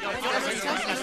Gracias.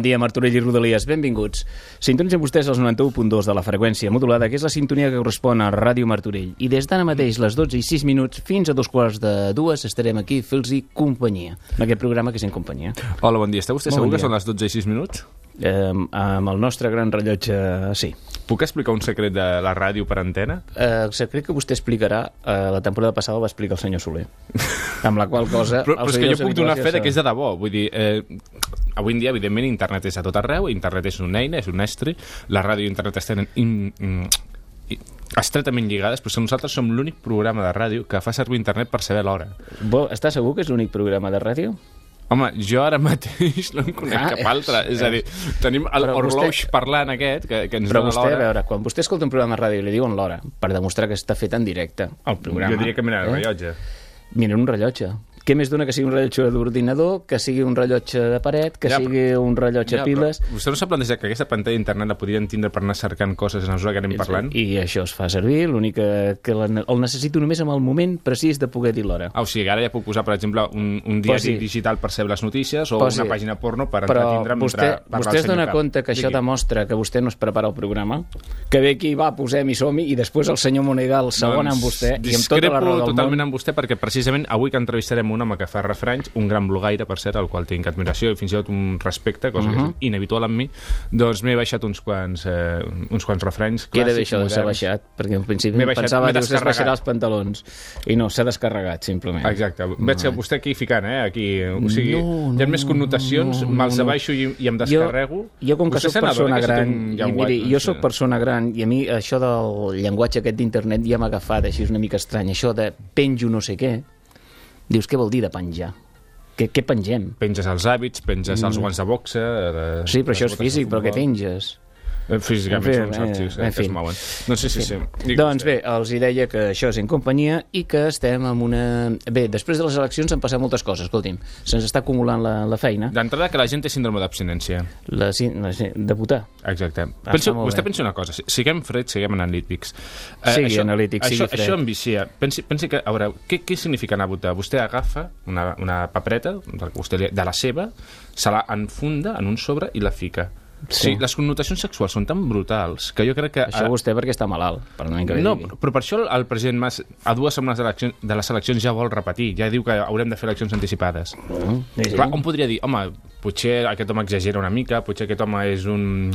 Bon dia, Martorell i Rodalies, benvinguts. Sintonitzen vostès els 91.2 de la freqüència modulada, que és la sintonia que correspon a Ràdio Martorell. I des d'ara mateix, les 12 i 6 minuts, fins a dos quarts de dues, estarem aquí fent-los companyia, en aquest programa que és en companyia. Hola, bon dia. Està vostè Molt segur bon que són les 12 i 6 minuts? Eh, amb el nostre gran rellotge, sí. Puc explicar un secret de la ràdio per antena? Eh, el secret que vostè explicarà, eh, la temporada passada va explicar el senyor Soler. amb la qual cosa... Però, però és que jo puc donar fe que és de debò. Vull dir, eh, avui en dia, evidentment, internet és a tot arreu, internet és una eina, és un estri, la ràdio i internet estan in, in, in, estretament lligades, però nosaltres som l'únic programa de ràdio que fa servir internet per saber l'hora. Vol, està segur que és l'únic programa de ràdio? Home, jo ara mateix no en conec Ah, cap altre. És a dir, tenim el Però Orloix vostè- parlant aquest, que, que ens Però dona vostè, a l'hora. veure, quan vostè escolta un programa de ràdio li diuen l'hora, per demostrar que està fet en directe, el programa... Jo diria que mira el rellotge. Mira, un rellotge. Què més dona que sigui un rellotge d'ordinador, que sigui un rellotge de paret, que Ja, sigui un rellotge Ja, piles... Vostè no s'ha plantejat que aquesta pantalla d'internet la podrien tindre per anar cercant coses en la mesura que anem parlant? I això es fa servir, l'únic que, que la, el necessito només amb el moment precís de poder dir l'hora. Ah, o sigui, ara ja puc posar, per exemple, un, un diari Posi- digital per saber les notícies o Posi- una pàgina porno per Però entretindre vostè, mentre vostè es dona compte que això Digui. demostra que vostè no es prepara el programa? Que ve aquí, va, posem i som i després el senyor Moneda, el segon Doncs amb vostè, i amb tota la raó del totalment món. amb vostè perquè precisament avui que entrevistarem un home que fa refranys, un gran blogaire, per cert, al qual tinc admiració i fins i tot un respecte, cosa Mhm. que és inhabitual en mi, doncs m'he baixat uns quants, eh, uns quants refranys Queda bé clàssics, això de s'ha moderns. baixat, perquè al principi baixat- pensava que es baixarà els pantalons. I no, s'ha descarregat, simplement. Exacte. Veig que vostè aquí ficant, eh? Aquí, o sigui, No, hi ha no, més connotacions, no, no, me'ls no. abaixo i, i em descarrego. Jo, jo com que Vostè sóc persona gran, i miri, no jo sóc persona gran i a mi això del llenguatge aquest d'internet ja m'ha agafat, així és una mica estrany, això de penjo no sé què. Dius, què vol dir de penjar? Què, què pengem? Penges els hàbits, penges els guants de boxa... De, Mm. Sí, però això és de físic, però què penges? Eh, Físicament En fi, són òptics eh, eh, en fi. es mouen. No sé si sí. Digui Doncs bé, els hi deia que això és en companyia i que estem amb una... Bé, després de les eleccions han passat moltes coses, escolti'm. Se'ns està acumulant la, la feina, D'entrada, que la gent té síndrome d'abstinència. la, la, de votar. Exacte. Ah, Penso, vostè bé. pensa una cosa, si- siguem freds, siguem analítics. Eh, Sigui analític, això, sigui fred. Això ambicia. Pensi, pensi que, a veure, què, què significa anar a votar? Vostè agafa una, una papereta vostè de la seva, se la enfunda en un sobre i la fica. Sí. Sí. les connotacions sexuals són tan brutals que jo crec que... Això vostè perquè està malalt, perdoni que No, digui. però per això el president Mas a dues setmanes de, de les eleccions ja vol repetir, ja diu que haurem de fer eleccions anticipades. Mm, sí, sí. Clar, on podria dir, home, potser aquest home exagera una mica, potser aquest home és un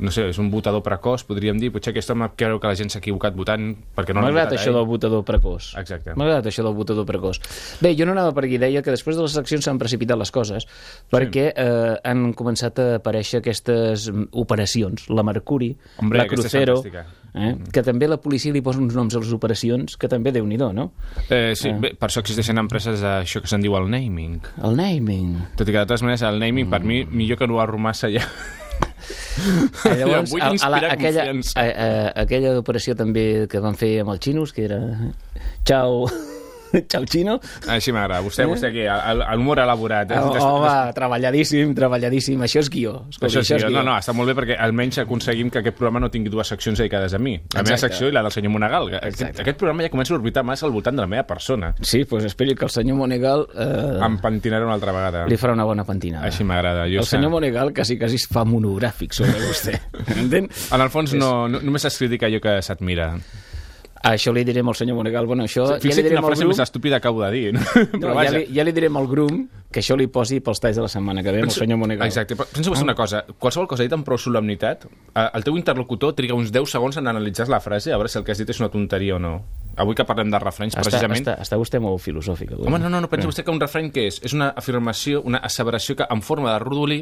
no sé, és un votador precoç, podríem dir, potser aquest home creu que la gent s'ha equivocat votant perquè no M'ha agradat votat això ell. del votador precoç. Exacte. M'ha agradat això del votador precoç. Bé, jo no anava per aquí, deia que després de les eleccions s'han precipitat les coses, perquè eh, han començat a aparèixer aquestes mm, operacions, la Mercuri, Hombre, la Crucero, eh, que també la policia li posa uns noms a les operacions, que també déu nhi no? Eh, sí, bé, per això existeixen empreses d'això que se'n diu el naming. El naming. Tot i que de totes maneres el naming per mi millor que no a Romassa ja. Eh, Llavors, a, a la, aquella, a, a, aquella operació també que van fer amb els xinos, que era... Ciao. Ciao, Chino. Així m'agrada. Vostè, vostè aquí, el- el- l'humor elaborat. eh? Oh, home, treballadíssim, treballadíssim. Això és guió. Escolta, Això sí, és no, guió. no, està molt bé perquè almenys aconseguim que aquest programa no tingui dues seccions dedicades a mi. La meva Exacte. secció i la del senyor Monagal. Aquest, Exacte. aquest programa ja comença a orbitar massa al voltant de la meva persona. Sí, doncs pues esperi que el senyor Monegal eh, Em pentinaré una altra vegada. li farà una bona pentinada. Així m'agrada. El sé. senyor Monegal quasi, quasi es fa monogràfic sobre vostè. Entén? En el fons no, no, només es critica allò que s'admira. Això li direm al senyor Monegal. Bueno, això ja li Fixa't direm quina frase grup... més estúpida acabo de dir. No? No, ja, li, ja li direm al grum que això li posi pels talls de la setmana que ve amb el senyor Monegal. Exacte, però pensa vostè una cosa, qualsevol cosa dit amb prou solemnitat, eh, el teu interlocutor triga uns 10 segons en analitzar la frase, a veure si el que has dit és una tonteria o no. Avui que parlem de refrenys, Està, precisament... està, està vostè molt filosòfic. avui. Home, no, no, no pensa vostè que un refreny què és? És una afirmació, una asseveració que en forma de rodolí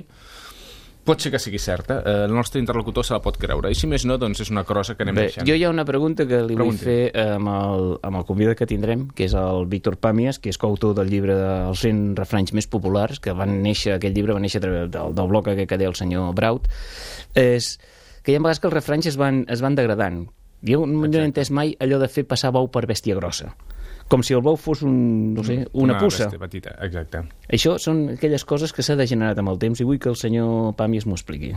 pot ser que sigui certa. Eh, el nostre interlocutor se la pot creure. I si més no, doncs és una crossa que anem Bé, deixant. jo hi ha una pregunta que li Pregunti. vull fer eh, amb el, amb el convidat que tindrem, que és el Víctor Pàmies, que és coautor del llibre dels 100 refranys més populars, que van néixer, aquest llibre va néixer a través del, del bloc que deia el senyor Braut, és que hi ha vegades que els refranys es van, es van degradant. Jo no he entès mai allò de fer passar bou per bèstia grossa. Com si el bou fos un, no sé, una, puça. bèstia petita, exacte. Això són aquelles coses que s'ha degenerat amb el temps i vull que el senyor Pàmies m'ho expliqui.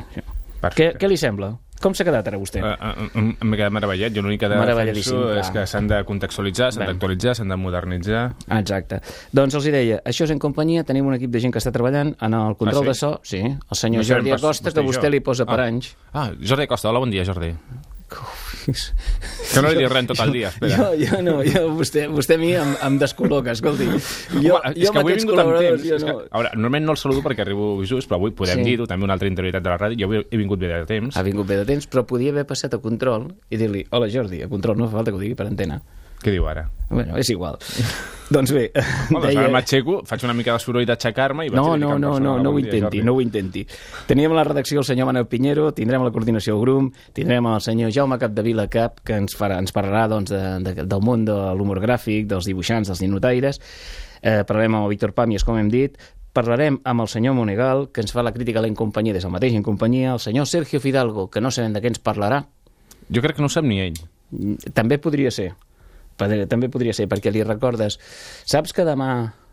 Què, què li sembla? Com s'ha quedat ara vostè? Uh, uh, uh, M'he quedat meravellat. Jo l'únic que defenso és que s'han de contextualitzar, s'han d'actualitzar, s'han de modernitzar. Exacte. Doncs els hi deia, això és en companyia, tenim un equip de gent que està treballant en el control Ah, sí? de so, sí, el senyor No Jordi Acosta, vostè que vostè li posa per Ah. anys. Ah, Jordi Costa, hola, bon dia, Jordi. Que no li dius res tot el dia, espera. Jo, jo no, jo, vostè, vostè a mi em, em descol·loca, escolti. Jo, Home, jo és que avui he aquests vingut amb col·laboradors, temps. jo no... que, a veure, normalment no el saludo perquè arribo just, però avui podem Sí. dir-ho, també una altra interioritat de la ràdio. Jo he vingut bé de temps. Ha vingut bé de temps, però podia haver passat a control i dir-li, hola Jordi, a control no fa falta que ho digui per antena. Què diu ara? Bueno, és igual. doncs bé, Bueno, doncs ara m'aixeco, faig una mica de soroll d'aixecar-me i vaig No, no, no, no, no ho intenti, no ho intenti. Teníem a la redacció el senyor Manel Pinheiro, tindrem la coordinació el GRUM, tindrem el senyor Jaume Capdevila Cap, que ens, farà, ens parlarà doncs, de, de, del món de l'humor gràfic, dels dibuixants, dels ninotaires. Eh, parlarem amb el Víctor Pàmies, com hem dit. Parlarem amb el senyor Monegal, que ens fa la crítica a la incompanyia des del mateix incompanyia, el senyor Sergio Fidalgo, que no sabem de què ens parlarà. Jo crec que no sap ni ell. També podria ser. També podria ser, perquè li recordes saps que demà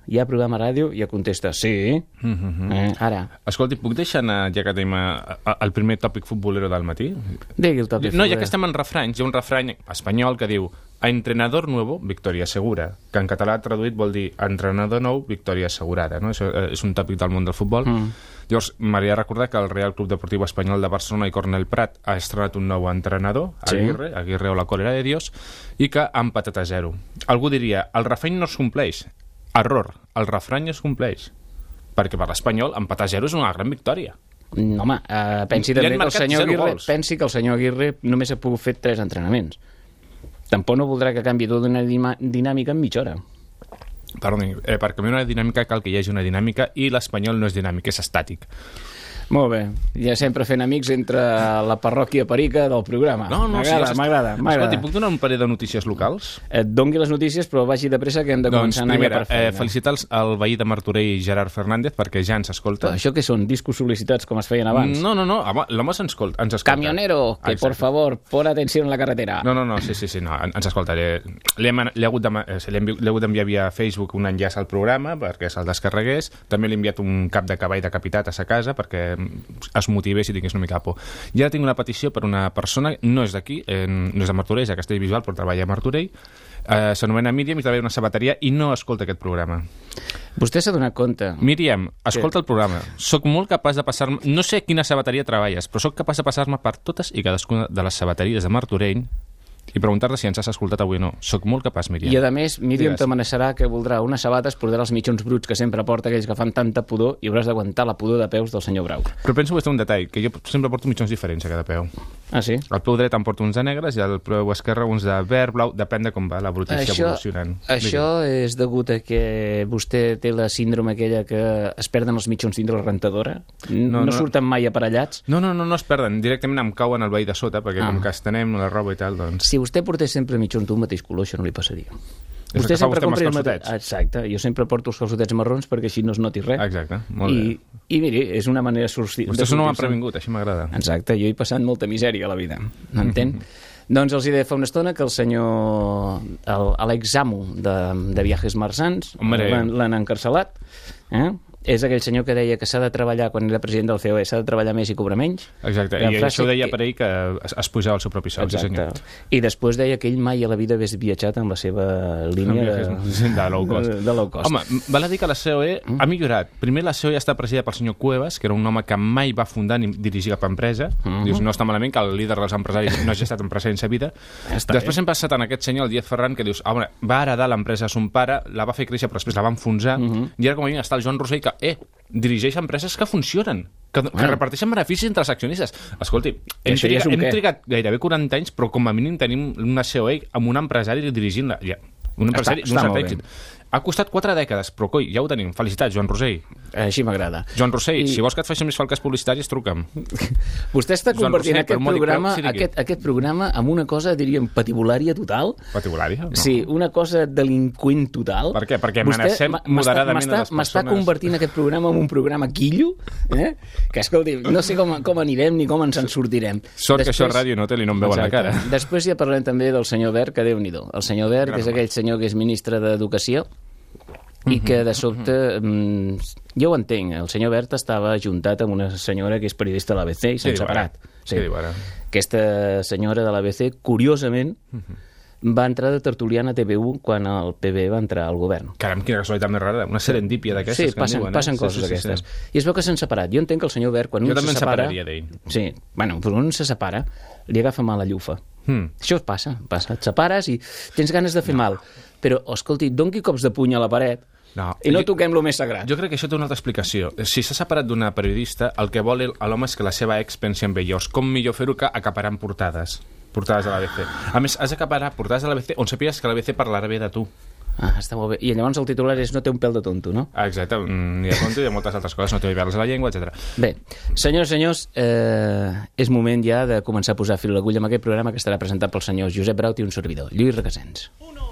hi ha programa a ràdio? I ja contesta, sí. Mm -hmm. Eh, ara, Escolti, puc deixar anar, ja que tenim eh, el primer tòpic futbolero del matí? digui el tòpic. No, ja que estem en refranys, hi ha un refrany espanyol que diu a entrenador nuevo, victòria segura, que en català traduït vol dir entrenador nou, victòria assegurada. No? Això eh, és un tòpic del món del futbol. Mm. Llavors, m'agradaria recordar que el Real Club Deportiu Espanyol de Barcelona i Cornel Prat ha estrenat un nou entrenador, Sí. Aguirre, Aguirre o la còlera de Dios, i que ha empatat a zero. Algú diria, el refrany no es compleix. Error, el refrany es compleix. Perquè per l'Espanyol empatar a zero és una gran victòria. No, home, uh, pensi també que el senyor Aguirre, pensi que el senyor Aguirre només ha pogut fer tres entrenaments. Tampoc no voldrà que canvi tota una dinàmica en mitja hora. Perdoni, eh, per canviar una dinàmica cal que hi hagi una dinàmica i l'espanyol no és dinàmic, és estàtic. Molt bé, ja sempre fent amics entre la parròquia perica del programa. M'agrada, ja m'agrada, Escolti, m'agrada. puc donar un parell de notícies locals? Et dongui les notícies, però vagi de pressa que hem de Doncs, començar a anar primera, ja per eh, felicitar el veí de Martorell, Gerard Fernández, perquè ja ens escolta. Però això que són discos sol·licitats com es feien abans? No, no, no, home, l'home se'ns escolta, ens escolta. Camionero, que por Exacte. favor, pon atenció en la carretera. No, no, no, sí, sí, sí, no, en- ens escolta. Li, li, hem, li, he hagut de, eh, hagut d'enviar via Facebook un enllaç al programa perquè se'l descarregués. També li he enviat un cap de cavall decapitat a sa casa perquè es motivés i tingués una mica de por. I ara tinc una petició per una persona, no és d'aquí, eh, no és de Martorell, és a Castellvisual, però treballa a Martorell, eh, s'anomena Míriam i treballa en una sabateria i no escolta aquest programa. Vostè s'ha donat compte. Míriam, escolta el programa. Soc molt capaç de passar-me... No sé quina sabateria treballes, però sóc capaç de passar-me per totes i cadascuna de les sabateries de Martorell i preguntar-te si ens has escoltat avui o no. Soc molt capaç, Míriam. I a més, Míriam Digues. t'amenaçarà que voldrà unes sabates, portarà els mitjons bruts que sempre porta aquells que fan tanta pudor i hauràs d'aguantar la pudor de peus del senyor Brau. Però penso que és un detall, que jo sempre porto mitjons diferents a cada peu. Ah, sí? Al peu dret em porto uns de negres i al peu esquerre uns de verd, blau, depèn de com va la brutícia Això, evolucionant. això és degut a que vostè té la síndrome aquella que es perden els mitjons dintre la rentadora? No, no, No, no. surten mai aparellats? No, no, no, no es perden. Directament em cauen al veí de sota, perquè Ah. com que estenem la roba i tal, doncs... Si vostè portés sempre mitjons d'un mateix color, això no li passaria. Vostè amb els compra el. Exacte, jo sempre porto els calçotets marrons perquè així no es noti res. Exacte, molt I, bé. I miri, és una manera de sortir. Vostè de home sortir-se'n. previngut, així m'agrada. Exacte, jo he passat molta misèria a la vida, m'entén? Doncs els hi deia fa una estona que el senyor, l'examo de, de Viajes Marsans, l'han encarcelat, eh? És aquell senyor que deia que s'ha de treballar, quan era president del COE, s'ha de treballar més i cobrar menys. Exacte, i frase això ho deia per ell que es, es pujava el seu propi sou, sí senyor. I després deia que ell mai a la vida hagués viatjat amb la seva línia de, de low cost. De, de low cost. Home, val a dir que la COE ha millorat. Primer, la COE està presidida pel senyor Cuevas, que era un home que mai va fundar ni dirigir cap empresa. Dius, no està malament que el líder dels empresaris no hagi estat empresari en sa vida. Està després hem passat en aquest senyor, el Díaz Ferran, que dius, ah, home, va heredar l'empresa a son pare, la va fer créixer, però després la va enfonsar, i ara com a mínim està el Joan Rossell, que, eh, dirigeix empreses que funcionen, que, que Bueno. reparteixen beneficis entre els accionistes. Escolti, hem, ja un hem què? trigat gairebé 40 anys, però com a mínim tenim una COE amb un empresari dirigint-la. Ja, un empresari d'un cert èxit. Ha costat 4 dècades, però coi, ja ho tenim. Felicitats, Joan Rosell. Així m'agrada. Joan Rosell, I- si vols que et faci més falques publicitàries, truca'm. Vostè està Joan convertint Rossell, aquest programa, sigui. aquest, aquest programa en una cosa, diríem, patibulària total. Patibulària? No. Sí, una cosa delinqüent total. Per què? Perquè Vostè amenacem m'està- moderadament a m'està- les M'està persones. convertint aquest programa en un programa quillo, eh? que escolti, no sé com, com anirem ni com ens en sortirem. Sort que això a ràdio no té i no em veuen la cara. Després ja parlem també del senyor Verd, que déu nhi El senyor Gran que és aquell senyor que és ministre d'Educació, i que de sobte, mm, jo ho entenc, el senyor Bert estava ajuntat amb una senyora que és periodista de l'ABC i s'han separat. Què diu ara? Aquesta senyora de l'ABC, curiosament, va entrar de tertuliana a TV1 quan el PB va entrar al govern. Caram, quina casualitat més rara. Una serendípia d'aquestes Sí, que passen, diuen, eh? passen Sí, coses sí, sí, d'aquestes. sí. I es veu que s'han separat. Jo entenc que el senyor Bert, quan Jo un se separa... Sí, bueno, però un se separa, li agafa mal la llufa. Hmm. Això passa, passa. Et separes i tens ganes de fer mal. Però, escolti, doni cops de puny a la paret No. i no Jo- toquem lo més sagrat. Jo crec que això té una altra explicació. Si s'ha separat d'una periodista, el que vol el- l'home és que la seva ex pensi en ell. Llavors, com millor fer-ho que acaparant portades? Portades de l'ABC. A més, has d'acaparar portades de l'ABC on sàpigues que l'ABC parlarà bé de tu. Ah, està molt bé. I llavors el titular és no té un pèl de tonto, no? Exacte, mm, hi ha conto i hi ha moltes altres coses, no té pèls a la llengua, etc. Bé, senyors senyors, eh, és moment ja de començar a posar fil a l'agulla amb aquest programa que estarà presentat pel senyor Josep Braut i un servidor, Lluís Requesens. Uno,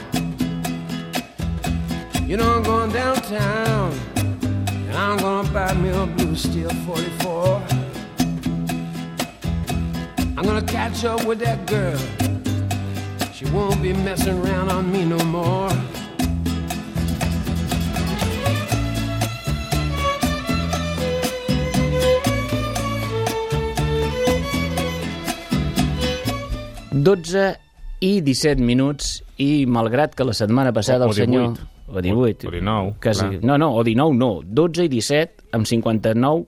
You know I'm going downtown and I'm gonna buy me a blue steel 44. I'm gonna catch up with that girl. She won't be messing around on me no more. Dotze i 17 minuts i malgrat que la setmana passada O- o el senyor... 18. O 18. O 19, Quasi. clar. No, no, o 19 no. 12 i 17 amb 59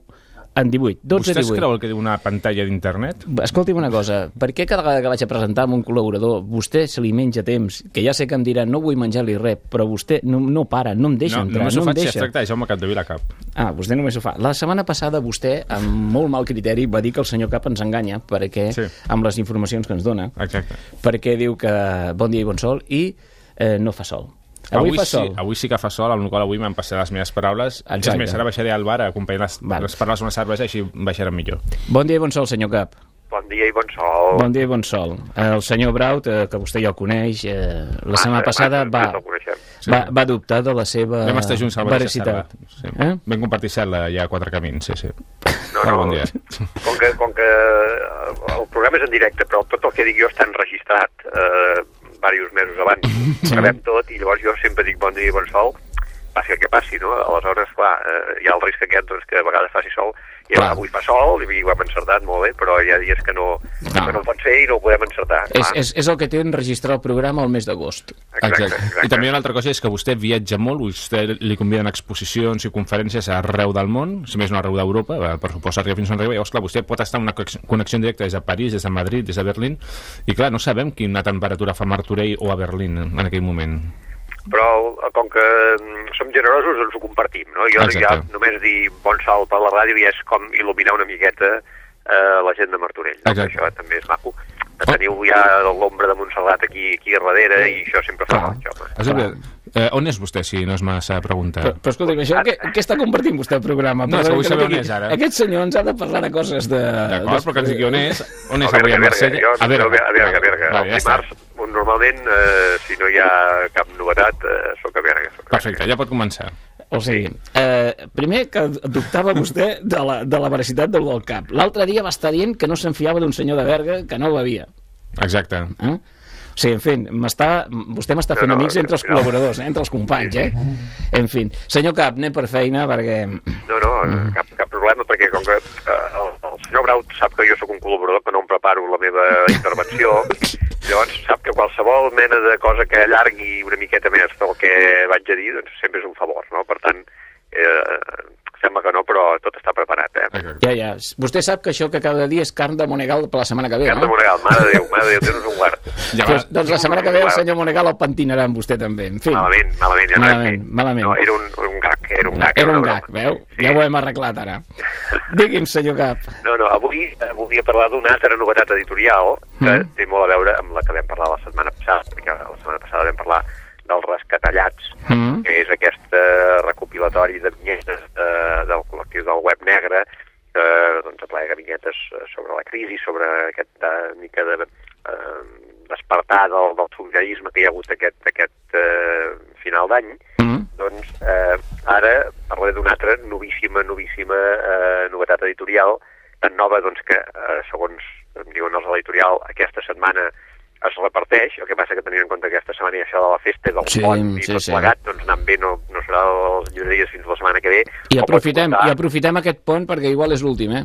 en 18. 12 Vostè es 18. creu el que diu una pantalla d'internet? Escolti'm una cosa, per què cada vegada que vaig a presentar amb un col·laborador vostè se li menja temps, que ja sé que em dirà no vull menjar-li res, però vostè no, no para, no em deixa no, entrar, només no ho em faig si es tracta de Jaume Capdevila Cap. Ah, vostè només ho fa. La setmana passada vostè, amb molt mal criteri, va dir que el senyor Cap ens enganya perquè, Sí. amb les informacions que ens dona, Exacte. perquè diu que bon dia i bon sol i eh, no fa sol. Avui, Avui, fa sí, sol. avui sí que fa sol, amb la qual avui m'han passat les meves paraules. Exacte. És més, ara baixaré al bar a acompanyar les, Val. les paraules d'una cervesa, així baixarem millor. Bon dia i bon sol, senyor Cap. Bon dia i bon sol. Bon dia i bon sol. El senyor Braut, eh, que vostè ja el coneix, eh, la setmana passada va, el coneixem. va, va dubtar de la seva Vam estar junts al veracitat. Sí. Eh? Vam compartir cel·la ja a quatre camins, sí, sí. No, no, bon dia. Com que, com que eh, el programa és en directe, però tot el que dic jo està enregistrat eh, diversos mesos abans. Ho sabem tot i llavors jo sempre dic bon dia i bon sol passi el que passi, no? Aleshores, clar, eh, hi ha el risc aquest doncs, que a vegades faci sol, i Clar. avui fa sol, i ho hem encertat molt bé, però hi ha dies que no, Clar. que no pot ser i no ho podem encertar. És, clar. és, és el que té enregistrar el programa al mes d'agost. Exacte, exacte. I també una altra cosa és que vostè viatja molt, vostè li conviden a exposicions i conferències arreu del món, si més no arreu d'Europa, eh, per suposar que fins on arriba, llavors clar, vostè pot estar en una connex- connexió directa des de París, des de Madrid, des de Berlín, i clar, no sabem quina temperatura fa a Martorell o a Berlín en aquell moment. Però com que mm, som generosos ens ho compartim, no? Jo Exacte. ja només dir bon salt per la ràdio i és com il·luminar una miqueta eh, la gent de Martorell. No? Exacte. Això també és maco. Teniu ja l'ombra de Montserrat aquí, aquí darrere i això sempre fa Clar. goig, home. Eh, on és vostè, si no és massa pregunta? Però, però escolta, això, què, què està compartint vostè el programa? No, és que vull saber on és ara. Aquest senyor ens ha de parlar de coses de... D'acord, però que ens digui on és, on és A avui a Marsella. A Berga. a Berga, a Berga, ja El dimarts, un- normalment, eh, si no hi ha cap novetat, eh, sóc a Berga. Perfecte, ja pot començar. O sigui, eh, primer que dubtava vostè de la, de la veracitat del World Cup. L'altre dia va estar dient que no se'n fiava d'un senyor de Berga que no bevia. Exacte. Eh? O sigui, en fi, vostè m'està fent No, no, amics entre els no. col·laboradors, eh? entre els companys, eh? En fi, senyor Cap, anem per feina perquè... No, no, Mm. cap, cap problema, perquè com que eh, el, el senyor Braut sap que jo sóc un col·laborador, que no em preparo la meva intervenció, llavors sap que qualsevol mena de cosa que allargui una miqueta més del que vaig a dir, doncs sempre és un favor, no? Per tant, eh, sembla que no, però tot està preparat, eh? Ja, ja. Vostè sap que això que acaba de dir és carn de Monegal per la setmana que ve, Carta no? Monegal, mare de Déu, mare de Déu, tens un guard. Ja. Doncs, doncs la setmana que ve el senyor Monegal el pentinarà amb vostè també. En fi, Malament, malament, ja no Malament, és que- malament. No, era un, un gag, era un gag. era un gag, veu? Sí. Ja ho hem arreglat ara. Digui'm, senyor Cap. No, no, avui eh, volia parlar d'una altra novetat editorial que Mm. té molt a veure amb la que vam parlar la setmana passada, perquè la setmana passada vam parlar dels rescatallats, Mm. que és aquest eh, recopilatori de vinyetes eh, del col·lectiu del Web Negre, que doncs, aplega vinyetes eh, sobre la crisi, sobre aquesta mica de eh, despertar del, del solidarisme que hi ha hagut aquest, aquest eh, final d'any, Mm. doncs eh, ara parlaré d'una altra novíssima, novíssima eh, novetat editorial, tan nova doncs, que, eh, segons em diuen els de l'editorial, aquesta setmana es reparteix, el que passa que tenint en compte que aquesta setmana hi ha això de la festa del Sí, pont i sí, tot sí. plegat, doncs anant bé no, no serà les llibreries fins la setmana que ve. I aprofitem, I aprofitem aquest pont perquè igual és l'últim, eh?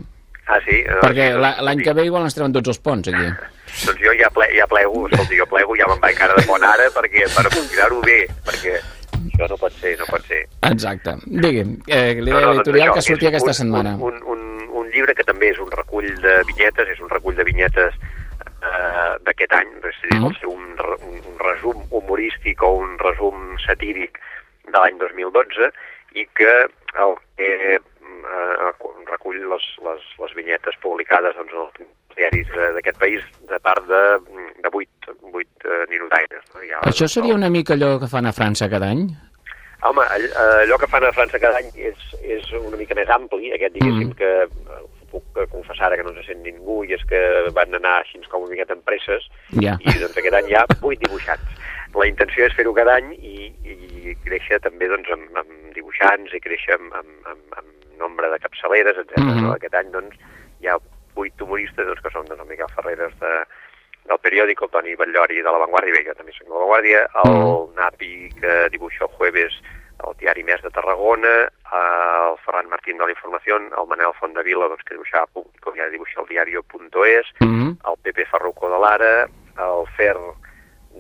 Ah, sí? Eh, Perquè sí, doncs, l'any que ve igual ens treuen tots els ponts, aquí. Doncs jo ja, ple, ja plego, escolti, jo plego, ja me'n vaig cara de pont ara perquè, per considerar-ho bé, perquè això no pot ser, no pot ser. Exacte. Digui'm, eh, No, l'idea no, doncs editorial això, que sortia aquesta un, setmana. Un, un, un, un llibre que també és un recull de vinyetes, és un recull de vinyetes eh, d'aquest any, és a dir, Mhm. vol ser un, un, un resum humorístic o un resum satíric de l'any 2012 i que el que eh, recull les, les, les vinyetes publicades doncs, en els diaris d'aquest país de part de, de 8, 8 eh, ninotaires. No? Això seria una mica allò que fan a França cada any? Home, eh, allò que fan a França cada any és, és una mica més ampli, aquest diguéssim Mm. que puc eh, confessar ara que no se sent ningú i és que van anar així com una miqueta en presses Ja. i doncs aquest any hi ha vuit dibuixants. La intenció és fer-ho cada any i, i créixer també doncs, amb, amb dibuixants i créixer amb, amb, amb, amb nombre de capçaleres, etc. Mhm. no? Aquest any doncs, hi ha vuit humoristes doncs, que són doncs, el Miquel Ferreres de, del periòdico, el Toni Batllori de La Vanguardia, bé, jo també soc de La Vanguardia, el Mhm. Napi, que dibuixa el jueves el diari Més de Tarragona, el Ferran Martín de la Informació, el Manel Fondavila, doncs, que dibuixava Público, ja dibuixa el diario.es, Mm el Pepe Ferruco de l'Ara, el Fer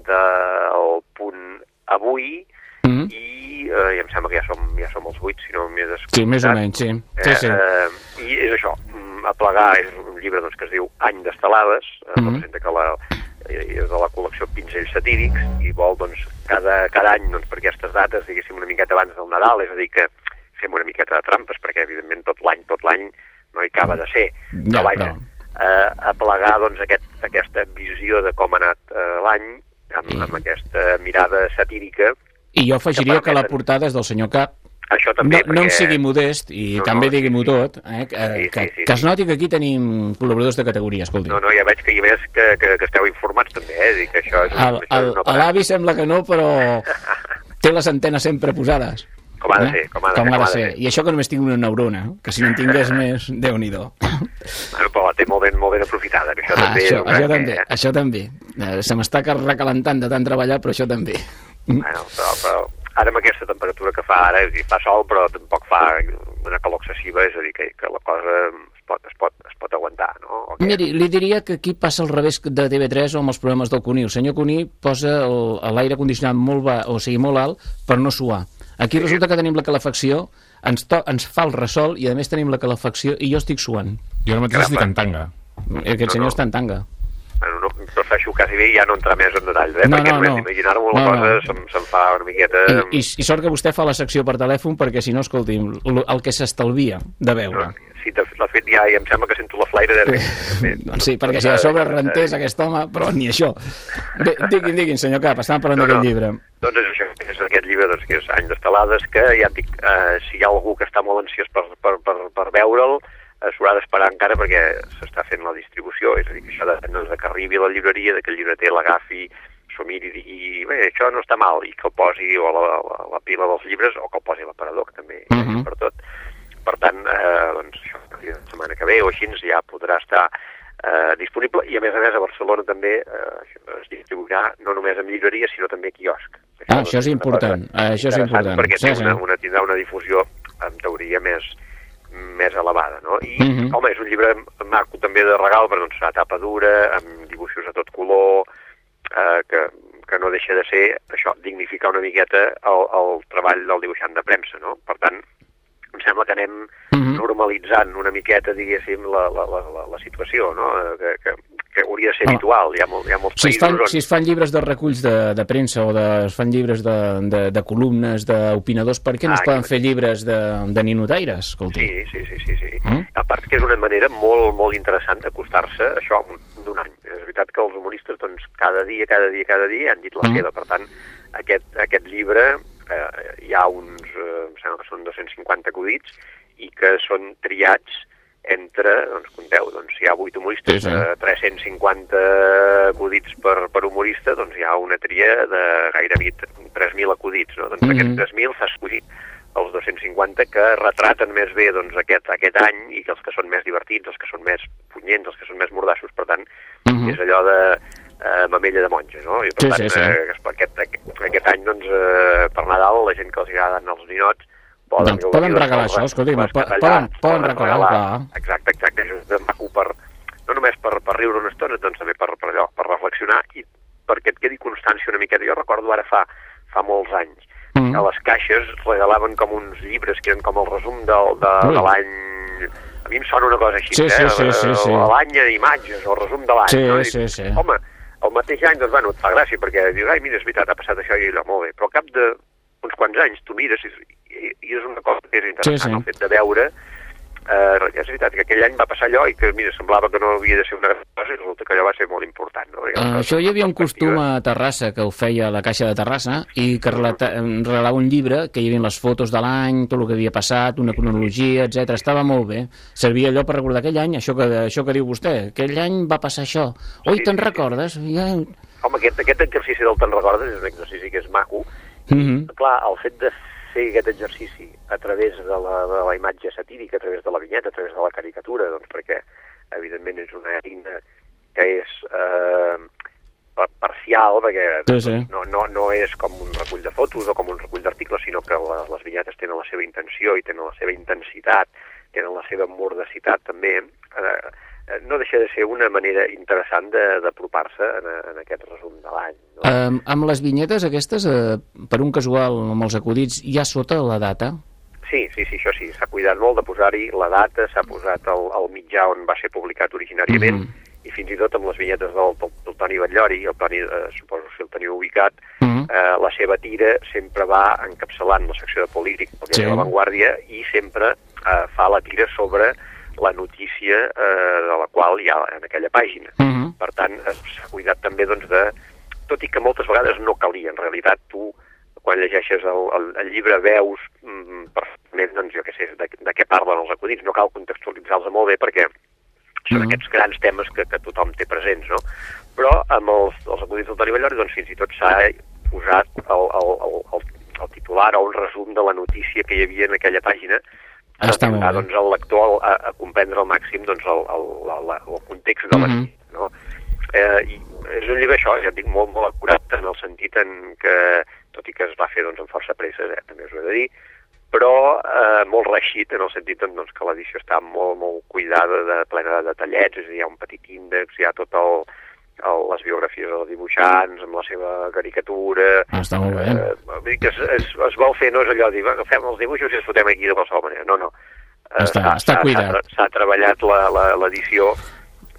del Punt Avui, -hmm. i, eh, i em sembla que ja som, ja som els vuit, si no m'he descomptat. Sí, més o menys, sí. Sí, sí. Eh, I és això, mm, a plegar és un llibre doncs, que es diu Any d'estelades, eh, Mhm. representa que la, eh, és de la col·lecció Pinzells Satírics i vol doncs, cada, cada any doncs, per aquestes dates, diguéssim una miqueta abans del Nadal, és a dir que fem una miqueta de trampes perquè evidentment tot l'any, tot l'any no hi acaba de ser. Ja, però vaja, però- eh, a plegar doncs, aquest, aquesta visió de com ha anat eh, l'any amb, amb aquesta mirada satírica I jo afegiria que que la portada és del senyor Cap. Això No, també no em perquè- sigui modest i No, també no, digui-m'ho sí. tot, eh, que, Sí, que, sí, sí, que es sí. noti que aquí tenim col·laboradors de categoria, escolti. No, no, ja veig que hi veus que, que, que esteu informats també, eh? Dic que això és, El, això el, no parar. L'avi sembla que no, però té les antenes sempre posades. Com ha de ser, com ha de ser, com de ha de ser. ser. I això que només tinc una neurona, que si no en tingués més, déu-n'hi-do. Bueno, però la té molt ben, molt ben aprofitada, que això Ah, també això, això també, què, eh? això també. Eh, se m'està recalentant de tant treballar, però això també. Bueno, però, però ara amb aquesta temperatura que fa ara, és dir, fa sol però tampoc fa una calor excessiva, és a dir, que, que la cosa es pot, es pot, es pot aguantar, no? O què? Miri, li diria que aquí passa al revés de TV3 o amb els programes del Cuní. El senyor Cuní posa l'aire condicionat molt, ba, o sigui, molt alt per no suar. Aquí resulta que tenim la calefacció, ens, to, ens fa el resol i a més tenim la calefacció i jo estic suant. Jo ara mateix estic Caramba. en tanga. Aquest No, senyor no. està en tanga. No, prefereixo quasi bé ja no entrar més en detalls, eh? No, perquè no, només no. d'imaginar-m'ho la No, cosa no. se'm, se'm fa una miqueta... I, i, I sort que vostè fa la secció per telèfon perquè si no, escolti'm, el, que s'estalvia de veure. Sí, de, de fet ja, ja em sembla que sento la flaire de. Doncs sí, perquè si a sobre rentés aquest home, però ni això. Bé, diguin, diguin, senyor Cap, estàvem parlant No, d'aquest no. llibre. Doncs és això, és aquest llibre doncs, que és Any d'estelades, que ja et dic, eh, si hi ha algú que està molt ansiós per, per, per, per veure'l, s'haurà d'esperar encara perquè s'està fent la distribució, és a dir, que això depèn doncs, de que arribi a la llibreria, de que el llibreter l'agafi, s'ho miri i digui, bé, això no està mal, i que el posi o la, la, la pila dels llibres o que el posi l'aparador, que també ha Mhm. per tot. Per tant, eh, doncs, això, la setmana que ve o així ja podrà estar eh, disponible i a més a més a Barcelona també eh, es distribuirà no només en llibreria sinó també a quiosc. Ah, això és important, això és important. Perquè Sí, sí. una, una, tindrà una difusió en teoria més més elevada, no? I, Mhm. home, és un llibre maco també de regal, perquè doncs, serà tapa dura, amb dibuixos a tot color, eh, que, que no deixa de ser, això, dignificar una miqueta el, el treball del dibuixant de premsa, no? Per tant, em sembla que anem Mhm. normalitzant una miqueta, diguéssim, la, la, la, la, la situació, no? Eh, Que, que, que hauria de ser Home. habitual. Hi ha, molt, hi ha molts Si es, fan, on... si es fan llibres de reculls de, de premsa o de, es fan llibres de, de, de columnes, d'opinadors, per què no Ah, es poden que- fer llibres de, de ninotaires? Escolti. Sí, sí, sí, sí, sí. Mm? A part que és una manera molt, molt interessant d'acostar-se a això d'un any. És veritat que els humoristes, doncs, cada dia, cada dia, cada dia han dit la Mm. seva. Per tant, aquest, aquest llibre eh, hi ha uns, eh, em sembla que són 250 acudits i que són triats entre, doncs, compteu, doncs, si hi ha 8 humoristes, Sí, sí. eh, 350 acudits per, per humorista, doncs hi ha una tria de gairebé 3.000 acudits, no? Doncs Mhm. aquests 3.000 s'ha escollit els 250 que retraten més bé doncs, aquest, aquest any i que els que són més divertits, els que són més punyents, els que són més mordassos, per tant, Mhm. és allò de eh, mamella de monja, no? I per Sí, tant, sí, sí. Eh, aquest, aquest, aquest any, doncs, eh, per Nadal, la gent que els agraden els ninots, poden, Doncs poden regalar això, escolti'm, les po- catallars, poden- poden regalar, clar. Exacte, exacte, és de maco per, no només per, per riure una estona, doncs també per, per allò, per reflexionar i perquè et quedi constància una miqueta. Jo recordo ara fa, fa molts anys Mm. a les caixes regalaven com uns llibres que eren com el resum del, de, Ui. de l'any... A mi em sona una cosa així, Sí, eh? sí, sí, sí, sí. L'any d'imatges, o el resum de l'any. Sí, no? I, sí, sí. Home, el mateix any, doncs, bueno, et fa gràcia, perquè dius, ai, mira, és veritat, ha passat això i allò, molt bé. Però al cap d'uns quants anys tu mires i, i, i és una cosa que és interessant, Sí, sí. el fet de veure eh, és veritat que aquell any va passar allò i que, mira, semblava que no havia de ser una gran cosa i resulta que allò va ser molt important. No? Uh, això hi havia un costum a Terrassa que ho feia la Caixa de Terrassa i que relata, em regalava un llibre que hi havia les fotos de l'any, tot el que havia passat, una cronologia, etc. Estava molt bé. Servia allò per recordar aquell any, això que, això que diu vostè. Aquell any va passar això. Oi, Sí, te'n sí, sí. recordes? Ja... Home, aquest, aquest exercici del te'n recordes és un exercici que és maco. Mm -hmm. Clar, el fet de fer aquest exercici a través de la, de la imatge satírica, a través de la vinyeta, a través de la caricatura, doncs perquè, evidentment, és una eina que és eh, pa- parcial, perquè Sí, sí. No, no, no és com un recull de fotos o com un recull d'articles, sinó que la, les vinyetes tenen la seva intenció i tenen la seva intensitat, tenen la seva mordacitat també. Eh, no deixa de ser una manera interessant de- d'apropar-se en, en aquest resum de l'any. No? Um, amb les vinyetes aquestes, uh, per un casual amb els acudits, hi ha sota la data? Sí, sí, sí, això sí, s'ha cuidat molt de posar-hi la data, s'ha posat el, el mitjà on va ser publicat originàriament, Mhm. i fins i tot amb les vinyetes del, del, del Toni Batllori, el Toni, eh, suposo si el teniu ubicat, Mhm. eh, la seva tira sempre va encapçalant la secció de polític del Sí. diari La Vanguardia i sempre eh, fa la tira sobre la notícia eh, de la qual hi ha en aquella pàgina. Mhm. Per tant, es- s'ha cuidat també doncs, de... Tot i que moltes vegades no calia, en realitat tu, quan llegeixes el, el, el llibre, veus mm, perfectament, doncs, jo què sé, de, de què parlen els acudits. No cal contextualitzar-los molt bé perquè són Mhm. aquests grans temes que, que tothom té presents, no? Però amb els, els acudits del Toni Ballori, doncs, fins i tot s'ha posat el, el, el, el, el titular o un resum de la notícia que hi havia en aquella pàgina Està molt ajudar, bé. doncs, el lector a, a comprendre al màxim doncs, el, el, el, el context de la Mhm. notícia, no? Eh, i és un llibre, això, ja et dic, molt, molt acurat en el sentit en que tot i que es va fer doncs, amb força presses, eh, també us ho he de dir, però eh, molt reixit en el sentit doncs, que l'edició està molt, molt cuidada, de, plena de detallets, és a dir, hi ha un petit índex, hi ha tot el, el, les biografies dels dibuixants, amb la seva caricatura... Ah, està molt bé. Eh, que es, es, es vol fer, no és allò de dir, "Va, agafem els dibuixos i els fotem aquí de qualsevol manera. No, no. Eh, Està- està s'ha- cuidat. s'ha treballat la- la- l'edició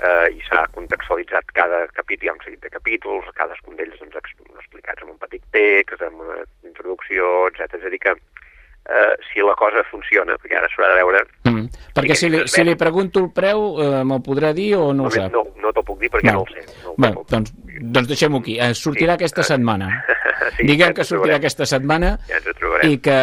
eh, i s'ha contextualitzat cada capítol, hi ha un seguit de capítols, cadascun d'ells doncs, ex- explicats amb un petit text, amb una introducció, etc. És a dir que eh, si la cosa funciona, perquè ara s'haurà de veure... Mm. Perquè si li, si li pregunto el preu, eh, me'l podrà dir o no ho sap? no, no te'l puc dir perquè no, Val. el sé. No, Bé, no, doncs, doncs deixem-ho aquí. Eh, sortirà Sí. aquesta setmana. Sí, Diguem ja que ho sortirà trobarem. aquesta setmana Ja ho i que,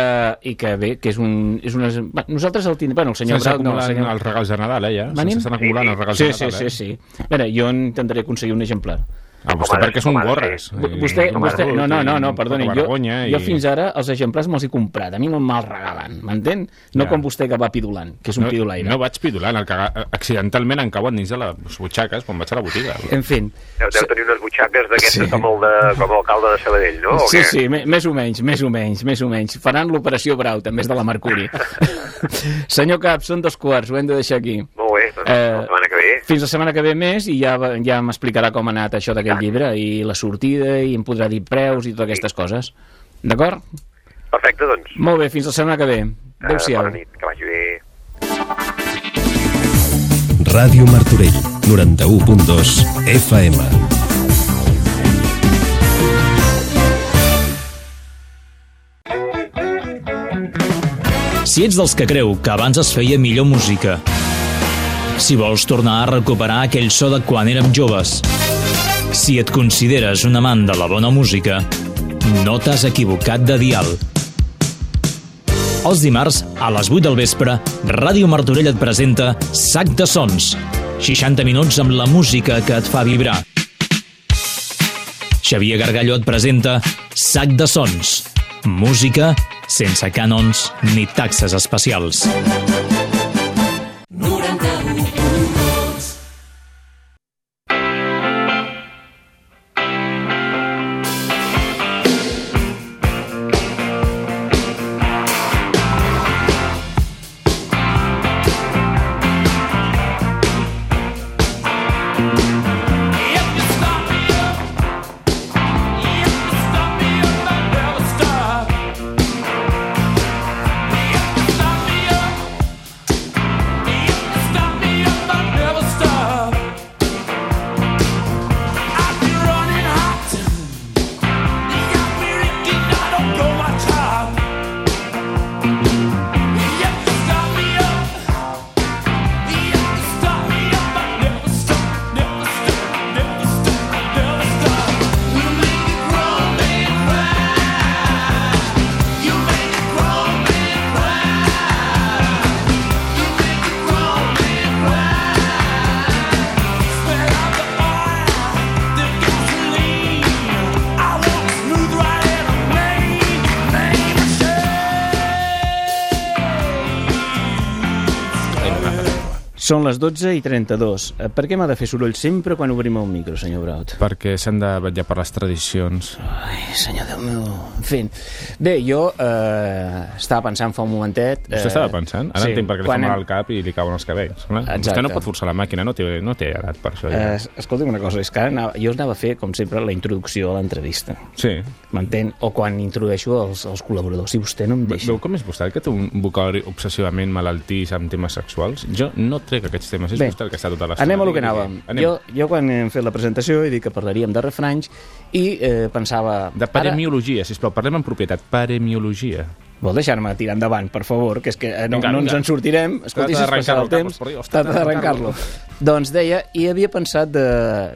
i que bé, que és un... És una... Va, nosaltres el tindrem... Bueno, el senyor Braut no, el acumulant senyor... els regals de Nadal, eh, ja. Venim? Se'ns estan acumulant Sí, sí. els regals Sí, de sí, Nadal, sí, eh? sí. A veure, jo intentaré aconseguir un exemplar. Ah, vostè Home, perquè és un home, sí. gorres. Vostè, vostè, no, no, no, no, perdoni, jo, vergonya jo i- fins ara els exemplars me'ls he comprat, a mi me'ls regalen, m'entén? No Ja. com vostè que va pidulant, que és un no, pidolaire. no vaig pidulant, el que accidentalment em cauen dins de les butxaques quan vaig a la botiga. En fi, Deu, deu tenir unes butxaques d'aquestes Sí. com el de- com l'alcalde de Sabadell, no? Sí, sí, més o menys, més o menys, més o menys. Faran l'operació Brau, també és de la Mercuri. Senyor Cap, són dos quarts, ho hem de deixar aquí. Molt bé, doncs Eh, la setmana que ve. Fins la setmana que ve més i ja, ja m'explicarà com ha anat això d'aquell llibre i la sortida i em podrà dir preus i totes aquestes coses. D'acord? Perfecte, doncs. Molt bé, fins la setmana que ve. Adéu-siau. bona nit, que vagi bé. Ràdio Martorell, 91.2 FM. Si ets dels que creu que abans es feia millor música, si vols tornar a recuperar aquell so de quan érem joves, si et consideres un amant de la bona música, no t'has equivocat de dial. Els dimarts, a les 8 del vespre, Ràdio Martorell et presenta Sac de Sons. 60 minuts amb la música que et fa vibrar. Xavier Gargallo et presenta Sac de Sons. Música sense cànons ni taxes especials. Són les 12 i 32. Eh, Per què m'ha de fer soroll sempre quan obrim el micro, senyor Braut? Perquè s'han de vetllar per les tradicions. Ai, senyor Déu meu... En fi. Bé, jo eh, estava pensant fa un momentet... Vostè estava pensant? Ara sí, entenc per què li fa mal hem- al cap i li cauen els cabells. Exacte. Vostè no pot forçar la màquina, no té, no té edat per això. Ja. Eh, escolti'm una cosa, és que ara anava, jo anava a fer, com sempre, la introducció a l'entrevista. Sí. M'entén? O quan introdueixo els, els col·laboradors. Si vostè no em deixa... Veu com és vostè que té un vocabulari obsessivament malaltís amb temes sexuals? Jo no trec aquests temes, és Bé, vostè el que està tota l'estona. Anem a lo que anàvem. Anem. Jo, jo quan hem fet la presentació he dit que parlaríem de refranys i eh, pensava... De paremiologia, sisplau, parlem en propietat. Paremiologia. Vol deixar-me tirar endavant, per favor, que és que eh, no, Vinga, no ens en sortirem. Escolti, si es passa el temps, trata d'arrencar-lo. Doncs deia, i havia pensat de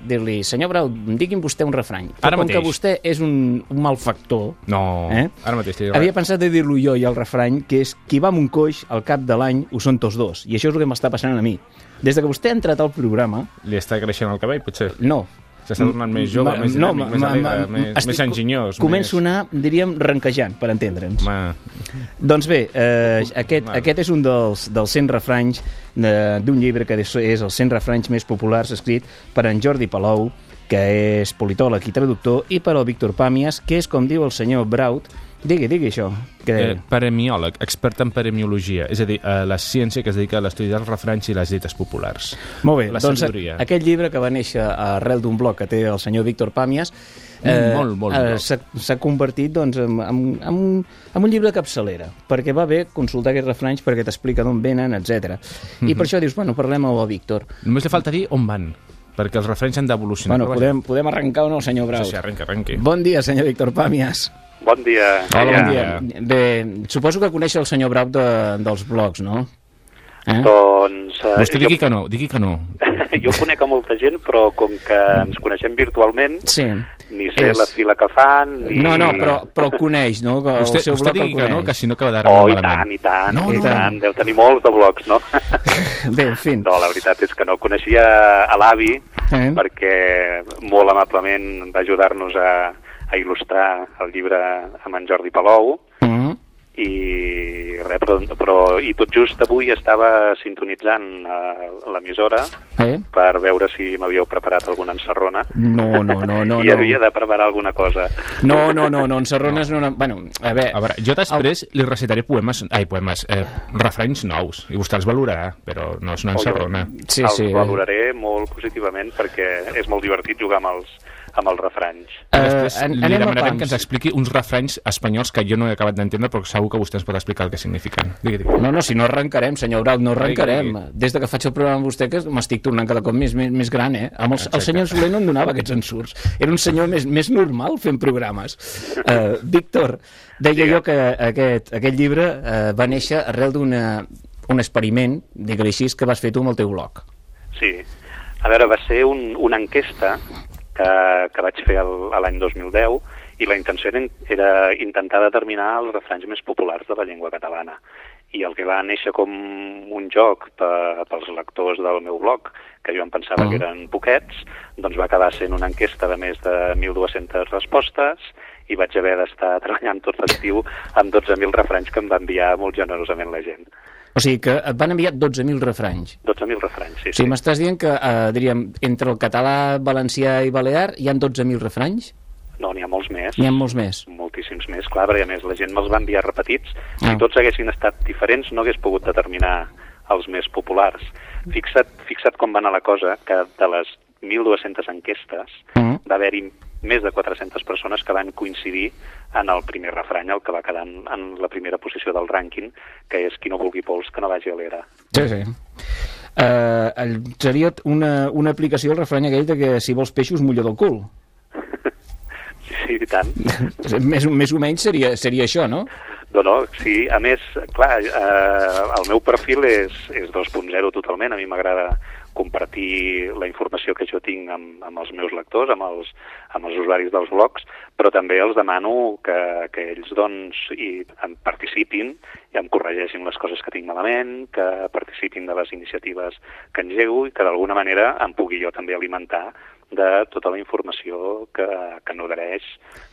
dir-li, senyor Brau, digui'm vostè un refrany. Però Ara com mateix. que vostè és un, un malfactor, No, Eh? ara mateix. Havia pensat de dir-lo jo i el refrany, que és qui va amb un coix al cap de l'any ho són tots dos. I això és el que m'està passant a mi. Des de que vostè ha entrat al programa, Li està creixent el cabell, potser? no. S'està tornant més jove, més dinàmic, més alegre, més- més enginyós, Començo a anar, diríem, ranquejant, per entendre'ns. Doncs bé, eh, aquest, aquest és un dels, dels 100 refranys de- d'un llibre que és és els 100 refranys més populars escrit per en Jordi Palou, que és politòleg i traductor, i per al Víctor Pàmies, que és, com diu el senyor Braut, digui, digui això. Que... Eh, paremiòleg, expert en paremiologia, és a dir, a la ciència que es dedica a l'estudi dels refranys i les dites populars. Molt bé, La doncs sabidoria. aquest llibre que va néixer arrel d'un blog que té el senyor Víctor Pàmies Un molt, molt eh, s'ha convertit doncs, en, en, en, un, en un llibre de capçalera, perquè va bé consultar aquests refranys perquè t'explica d'on venen, etc. I per això dius, bueno, parlem amb el Víctor. Només li falta dir on van, perquè els refranys han d'evolucionar. Bueno, podem, podem arrencar o no, senyor Brau? Sí, sí, arrenca, arrenqui. Bon dia, senyor Víctor Pàmies. Bon dia. Hola, bon dia. Bé, suposo que coneix el senyor Brau de, dels blogs, no? Eh? Doncs... Eh, Vostè digui jo, que no, digui que no. jo conec a molta gent, però com que ens coneixem virtualment, Sí. ni sé És- la fila que fan... Ni... No, no, però, però el coneix, no? Que Vostè, el seu vostè blog el digui que no, que si no quedarà Oh, molt i malament. tant, i tant, No, i no, tant. Deu tenir molts de blogs, no? Bé, en fi. No, la veritat és que no. Coneixia a l'avi Eh? perquè molt amablement va ajudar-nos a, a il·lustrar el llibre amb en Jordi Palou Mm. i res, però, però i tot just avui estava sintonitzant eh, l'emissora Eh? per veure si m'havíeu preparat alguna encerrona No, no, no, no. i no. havia de preparar alguna cosa. No, no, no, no, en Serrones no... no. Bueno, a veure... A veure, jo després li recitaré poemes, ai, poemes, eh, refranys nous, i vostè els valorarà, però no és una encerrona. Sí, els sí. eh. valoraré molt positivament perquè és molt divertit jugar amb els, amb els refranys. Eh, Després an- li anem a demanarem que ens expliqui uns refranys espanyols que jo no he acabat d'entendre, però segur que vostè ens pot explicar el que signifiquen. Digui, digui. No, no, si no arrencarem, senyor Brau, no arrencarem. Digui, Des de que faig el programa amb vostè que m'estic tornant cada cop més, més, més gran, eh? Amb el, el senyor Soler no em donava aquests ensurts. Era un senyor més, més normal fent programes. Uh, Víctor, deia jo que aquest, aquest llibre uh, va néixer arrel d'un un experiment, digue-li així, que vas fer tu amb el teu blog. Sí. A veure, va ser un, una enquesta que, que vaig fer l'any 2010 i la intenció era, era intentar determinar els refranys més populars de la llengua catalana. I el que va néixer com un joc pe, pels lectors del meu blog, que jo em pensava Ah. que eren poquets, doncs va acabar sent una enquesta de més de 1.200 respostes i vaig haver d'estar treballant tot l'estiu amb 12.000 refranys que em va enviar molt generosament la gent. O sigui que et van enviar 12.000 refranys. 12.000 refranys, sí. O sigui, m'estàs dient que, eh, diríem, entre el català, valencià i balear hi han 12.000 refranys? No, n'hi ha molts més. N'hi ha molts més. moltíssims més, clar, perquè a més la gent me'ls va enviar repetits. Ah. Si tots haguessin estat diferents no hagués pogut determinar els més populars. Fixa't, fixa't com va anar la cosa, que de les 1.200 enquestes Mm. va haver-hi més de 400 persones que van coincidir en el primer refrany, el que va quedar en, en la primera posició del rànquing, que és qui no vulgui pols que no vagi a l'era. Sí, sí. Uh, el, seria una, una aplicació al refrany aquell de que si vols peixos, mulla del cul. Sí, sí, i tant. més, més o menys seria, seria això, no? No, no, sí, a més, clar, eh, el meu perfil és, és 2.0 totalment, a mi m'agrada compartir la informació que jo tinc amb, amb els meus lectors, amb els, amb els usuaris dels blogs, però també els demano que, que ells doncs, hi, em participin i em corregeixin les coses que tinc malament, que participin de les iniciatives que engego i que d'alguna manera em pugui jo també alimentar de tota la informació que, que nodreix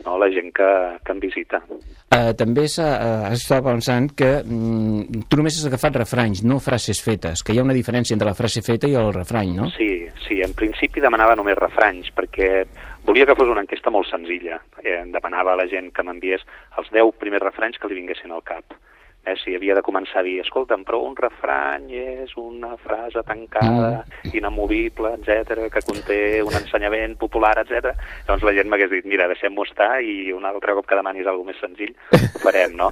no, la gent que, que em visita. Uh, també uh, estava pensant que mm, tu només has agafat refranys, no frases fetes, que hi ha una diferència entre la frase feta i el refrany, no? Sí, sí, en principi demanava només refranys, perquè volia que fos una enquesta molt senzilla. Eh, demanava a la gent que m'enviés els 10 primers refranys que li vinguessin al cap. Eh, si havia de començar a dir, escolta'm, però un refrany és una frase tancada, inamovible, etc que conté un ensenyament popular, etc. Llavors la gent m'hagués dit, mira, deixem-ho estar i un altre cop que demanis alguna més senzill ho farem, no?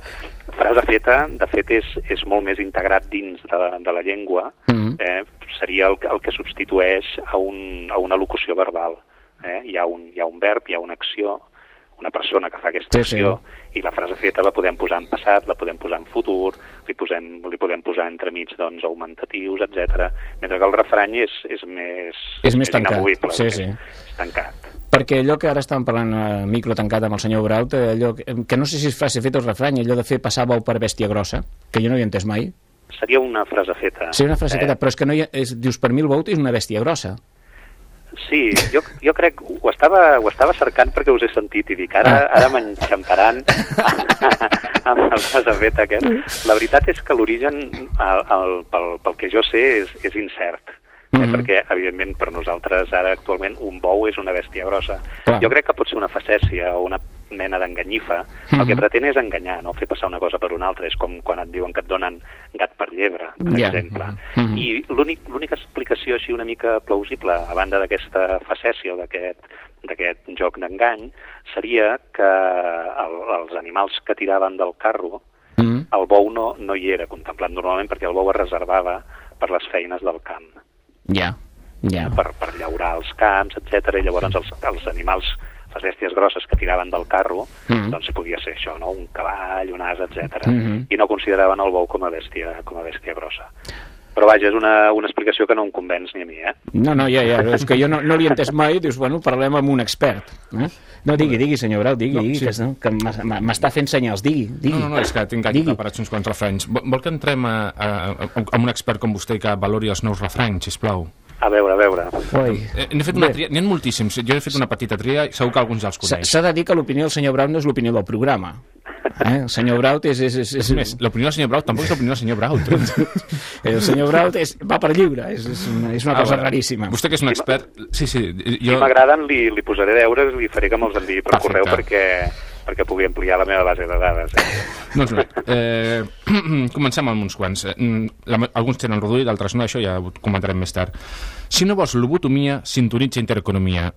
Frase feta, de fet, és, és molt més integrat dins de la, de la llengua, Mm. eh, seria el, el que substitueix a, un, a una locució verbal. Eh? Hi, ha un, hi ha un verb, hi ha una acció, una persona que fa aquesta Sí, sí. acció, i la frase feta la podem posar en passat, la podem posar en futur, li, posem, li podem posar entremig doncs, augmentatius, etc. Mentre que el refrany és, és més... És més tancat, inamovible, sí, sí. És tancat. Perquè allò que ara estàvem parlant a micro tancat amb el senyor Braut, eh, allò que, que no sé si és frase feta o refrany, allò de fer passar bou per bèstia grossa, que jo no hi he entès mai. Seria una frase feta. Sí, una frase eh? feta, però és que no hi ha, és, dius, per mi el bou és una bèstia grossa. Sí, jo, jo crec, ho estava, ho estava cercant perquè us he sentit i dic, ara, Ah. ara m'enxamparan amb el frase feta aquest. La veritat és que l'origen, el, el, pel, pel que jo sé, és, és incert. eh? Mhm. perquè, evidentment, per nosaltres ara actualment un bou és una bèstia grossa. Clar. Jo crec que pot ser una facècia o una mena d'enganyifa. El que Mhm. pretén és enganyar, no fer passar una cosa per una altra. És com quan et diuen que et donen gat per llebre, per Ja. exemple. Mhm. I l'únic- l'única explicació així una mica plausible, a banda d'aquesta facècia o d'aquest d'aquest joc d'engany, seria que el, els animals que tiraven del carro, Mm. el bou no, no hi era contemplat normalment perquè el bou es reservava per les feines del camp, Ja, ja. per, per llaurar els camps, etc. I llavors els, els animals, les bèsties grosses que tiraven del carro, Mhm. doncs podia ser això, no? un cavall, un as, etc. Mhm. I no consideraven el bou com a bèstia, com a bèstia grossa. Però vaja, és una, una explicació que no em convenç ni a mi, eh? No, no, ja, ja, és que jo no, no l'hi he entès mai, dius, bueno, parlem amb un expert. Eh? No, digui, digui, senyor Grau, digui, No, digui, sí. que, no, que m'està fent senyals, digui, digui. No, no, no, és que tinc aquí Digui. preparats uns quants refranys. Vol, vol que entrem a, a, a, amb un expert com vostè que valori els nous refranys, sisplau? A veure, a veure. Eh, N'he fet una Bé. tria, n'hi ha moltíssims. Jo he fet una petita tria i segur que alguns ja els S'ha coneix. s'ha de dir que l'opinió del senyor Braut no és l'opinió del programa. Eh? El senyor Braut és... és, és, És més, l'opinió del senyor Braut tampoc és l'opinió del senyor Braut. el senyor Braut és, va per lliure, és, és una, és una Ah, cosa bueno. raríssima. Vostè que és un expert... Sí, sí, Si jo... m'agraden, li, li posaré deures i li faré que me'ls enviï per Perfecte. correu perquè, perquè pugui ampliar la meva base de dades. Eh? Doncs bé, eh, comencem amb uns quants. Eh, La, alguns tenen reduït, d'altres no, això ja ho comentarem més tard. Si no vols lobotomia, sintonitza intereconomia.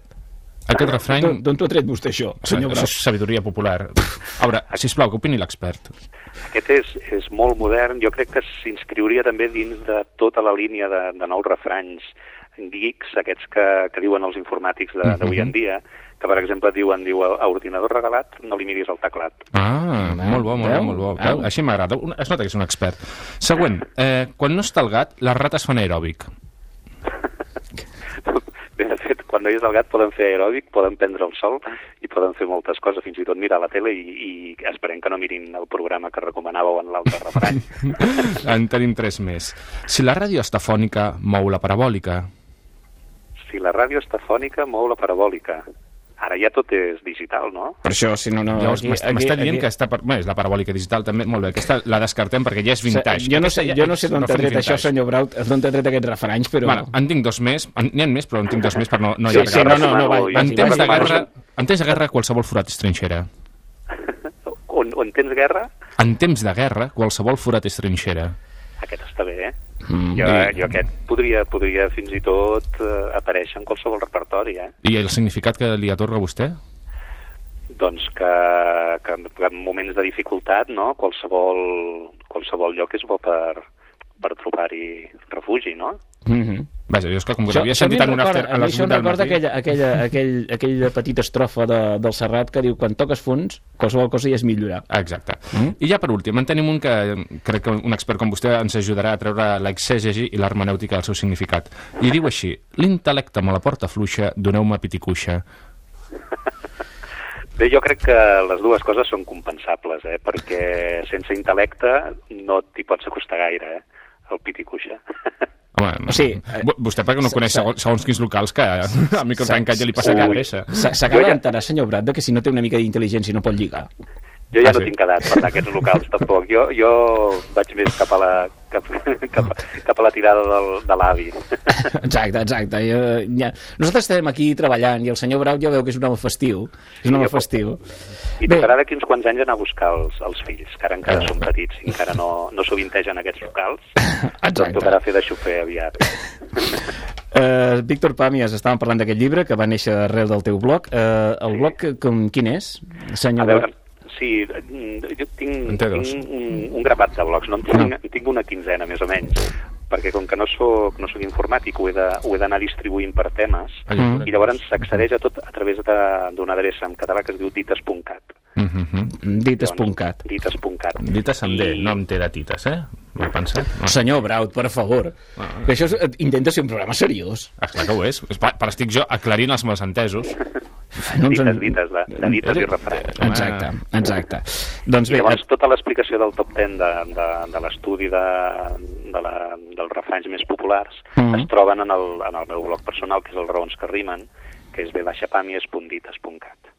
Aquest refrany... D'on d'on t'ho ha tret vostè, això, senyor Això és sabidoria popular. A veure, sisplau, què opini l'expert? Aquest és, és molt modern, jo crec que s'inscriuria també dins de tota la línia de, de nous refranys geeks, aquests que, que diuen els informàtics de- d'avui en dia, que per exemple diuen, diu, a ordinador regalat, no li miris el teclat. Ah, molt bo, molt Veu? bo, molt bo. Veu? Així m'agrada. Es nota que és un expert. Següent, eh, quan no està el gat, les rates fan aeròbic. Bé, de fet, quan no hi és el gat poden fer aeròbic, poden prendre el sol i poden fer moltes coses, fins i tot mirar la tele i, i esperem que no mirin el programa que recomanàveu en l'altre refrany. en tenim tres més. Si la ràdio està fònica, mou la parabòlica. Si la ràdio està fònica, mou la parabòlica. Ara ja tot és digital, no? Per això, si no... no m'està dient aquí- que està... Per... Bé, és la parabòlica digital també, molt bé. Aquesta la descartem perquè ja és vintage. Jo no sé, ja jo no sé d'on t'ha tret això, senyor Braut, d'on t'ha tret aquests refranys, però... Bueno, en tinc dos més. En- N'hi ha més, però en tinc dos més per no, no Sí, allargar. sí, no, no, no, va, va, En temps de guerra, en temps de guerra qualsevol forat és trinxera. On, on tens guerra, En temps de guerra, qualsevol forat és trinxera. aquest està bé, eh? Mm, Jo, i- jo aquest podria, podria fins i tot eh, aparèixer en qualsevol repertori, eh? I el significat que li atorga a vostè? Doncs que, que en moments de dificultat, no?, qualsevol, qualsevol lloc és bo per, per trobar-hi refugi, no? Mhm. Vaja, jo és que com que Això, l'havia això a mi sentit en un after a mi això 8 em recorda aquella, aquella, aquell, aquella petita estrofa de, del Serrat que diu quan toques fons, qualsevol cosa ja és millorar. Exacte. Mm? I ja per últim, en tenim un que crec que un expert com vostè ens ajudarà a treure l'exègesi i l'hermenèutica del seu significat. I diu així, l'intel·lecte me la porta fluixa, doneu-me piticuixa. Bé, jo crec que les dues coses són compensables, eh? perquè sense intel·lecte no t'hi pots acostar gaire, eh? El piticuixa. Home, O sigui, eh, vo- vostè perquè no coneix se- segons, segons quins locals que a micro tancat ja li passa cada adreça. S- S'acaba d'enterar, senyor Brat, que si no té una mica d'intel·ligència no pot lligar. Jo ja Ah, no sí? tinc edat per anar a aquests locals, tampoc. Jo, jo vaig més cap a la, cap, cap, cap a la tirada del, de l'avi. Exacte, exacte. Jo, ja... Nosaltres estem aquí treballant i el senyor Brau ja veu que és un home festiu. És un home festiu. I tocarà d'aquí uns quants anys anar a buscar els, els fills, que ara encara Ah. són petits i encara no, no sovintegen aquests locals. Exacte. Tocarà fer de xofer aviat. Uh, Víctor Pàmies, estàvem parlant d'aquest llibre que va néixer arrel del teu blog. Uh, el blog, com, quin és, senyor A veure, Brau? Sí, mm, jo tinc, tinc un, un grapat de blogs, no en tinc, en tinc una quinzena més o menys, perquè com que no soc, no soc informàtic ho he de- ho he d'anar distribuint per temes, Mm. i llavors s'accedeix a tot a través de- d'una adreça en català que es diu dites.cat. Mhm. Dites.cat. Dites.cat. Dites amb D, I- no amb T de tites, eh? M'he pensat. No. Senyor Braut, per favor. Que això és, eh, intenta ser un programa seriós. Ah, clar que ho és. és per, per estic jo aclarint els malentesos. No ens Dites, dites, de, de dites i refranys. Exacte, exacte. Doncs I bé, llavors tota l'explicació del top 10 de, de, de l'estudi de, de la, dels refranys més populars Mhm. es troben en el, en el meu blog personal, que és el Raons que rimen, que és vbaixapamies.dites.cat.